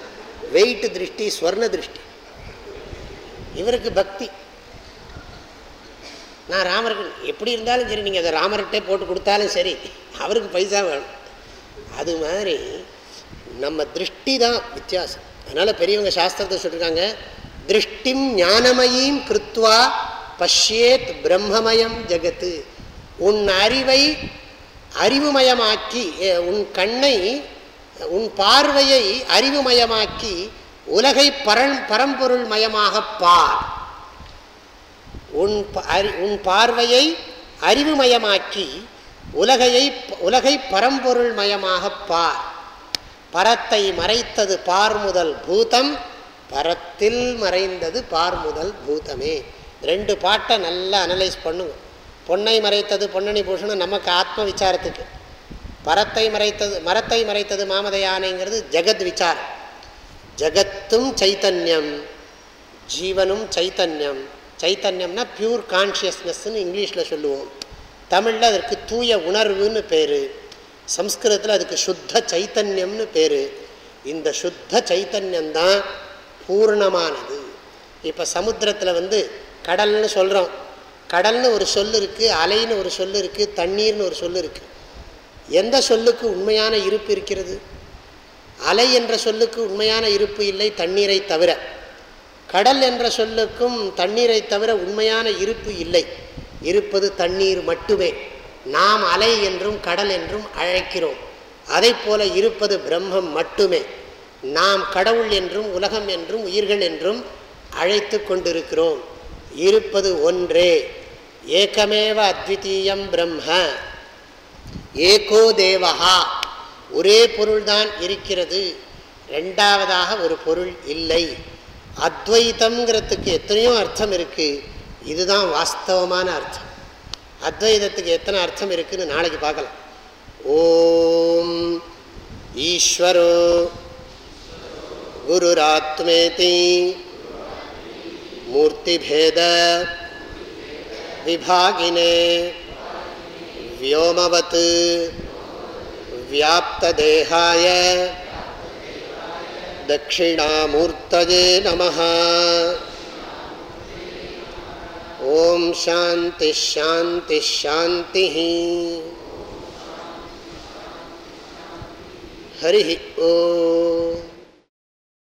வெயிட்டு திருஷ்டி ஸ்வர்ண திருஷ்டி. இவருக்கு பக்தி. நான் ராமருக்கு எப்படி இருந்தாலும் சரி நீங்கள் அதை ராமர்கிட்டே போட்டு கொடுத்தாலும் சரி அவருக்கு பைசா வேணும். அது மாதிரி நம்ம திருஷ்டி தான் வித்தியாசம். அதனால் பெரியவங்க சாஸ்திரத்தை சொல்லியிருக்காங்க திருஷ்டிம் ஞானமயீம் கிருத்வா பஷ்யேத் பிரம்மமயம் ஜகத்து. உன் அறிவை அறிவுமயமாக்கி உன் கண்ணை உன் பார்வையை அறிவுமயமாக்கி உலகை பரம் பரம்பொருள் மயமாக பார். உன் அறி உன் பார்வையை அறிவுமயமாக்கி உலகையை உலகை பரம்பொருள் மயமாக பார். பரத்தை மறைத்தது பார்முதல் பூதம் பரத்தில் மறைந்தது பார்முதல் பூதமே. ரெண்டு பாட்டை நல்லா அனலைஸ் பண்ணுங்க. பொன்னை மறைத்தது பொன்னணி பூஷணம் நமக்கு ஆத்ம விசாரத்துக்கு. பரத்தை மறைத்தது மரத்தை மறைத்தது மாமதையானைங்கிறது ஜெகத் விசாரம். ஜகத்தும் சைத்தன்யம் ஜீவனும் சைத்தன்யம். சைத்தன்யம்னா பியூர் கான்ஷியஸ்னஸ்ன்னு இங்கிலீஷில் சொல்லுவோம். தமிழில் அதற்கு தூய உணர்வுன்னு பேர். சம்ஸ்கிருதத்தில் அதுக்கு சுத்த சைத்தன்யம்னு பேர். இந்த சுத்த சைத்தன்யம்தான் பூர்ணமானது. இப்போ சமுத்திரத்தில் வந்து கடல்னு சொல்கிறோம் கடல்னு ஒரு சொல் இருக்குது அலைன்னு ஒரு சொல் இருக்குது தண்ணீர்னு ஒரு சொல் இருக்குது எந்த சொல்லுக்கு உண்மையான இருப்பு இருக்கிறது? அலை என்ற சொல்லுக்கு உண்மையான இருப்பு இல்லை தண்ணீரை தவிர. கடல் என்ற சொல்லுக்கும் தண்ணீரை தவிர உண்மையான இருப்பு இல்லை. இருப்பது தண்ணீர் மட்டுமே. நாம் அலை என்றும் கடல் என்றும் அழைக்கிறோம். அதை போல இருப்பது பிரம்மம் மட்டுமே. நாம் கடவுள் என்றும் உலகம் என்றும் உயிர்கள் என்றும் அழைத்து கொண்டிருக்கிறோம். இருப்பது ஒன்றே. ஏகமேவ அத்விதீயம் பிரம்ம. ஏகோ தேவஹா. ஒரே பொருள்தான் இருக்கிறது. ரெண்டாவதாக ஒரு பொருள் இல்லை. அத்வைத்தம்ங்கிறதுக்கு எத்தனையோ அர்த்தம் இருக்குது இதுதான் வாஸ்தவமான அர்த்தம். அத்வைதத்துக்கு எத்தனை அர்த்தம் இருக்குதுன்னு நாளைக்கு பார்க்கலாம் ஓம் ஈஸ்வரோ குருராத்மேதி மூர்த்திபேத விபாகினே व्योमवत् व्याप्तदेहाय दक्षिणामूर्तये नमः ओम शांति शांति शांति हरि ओ।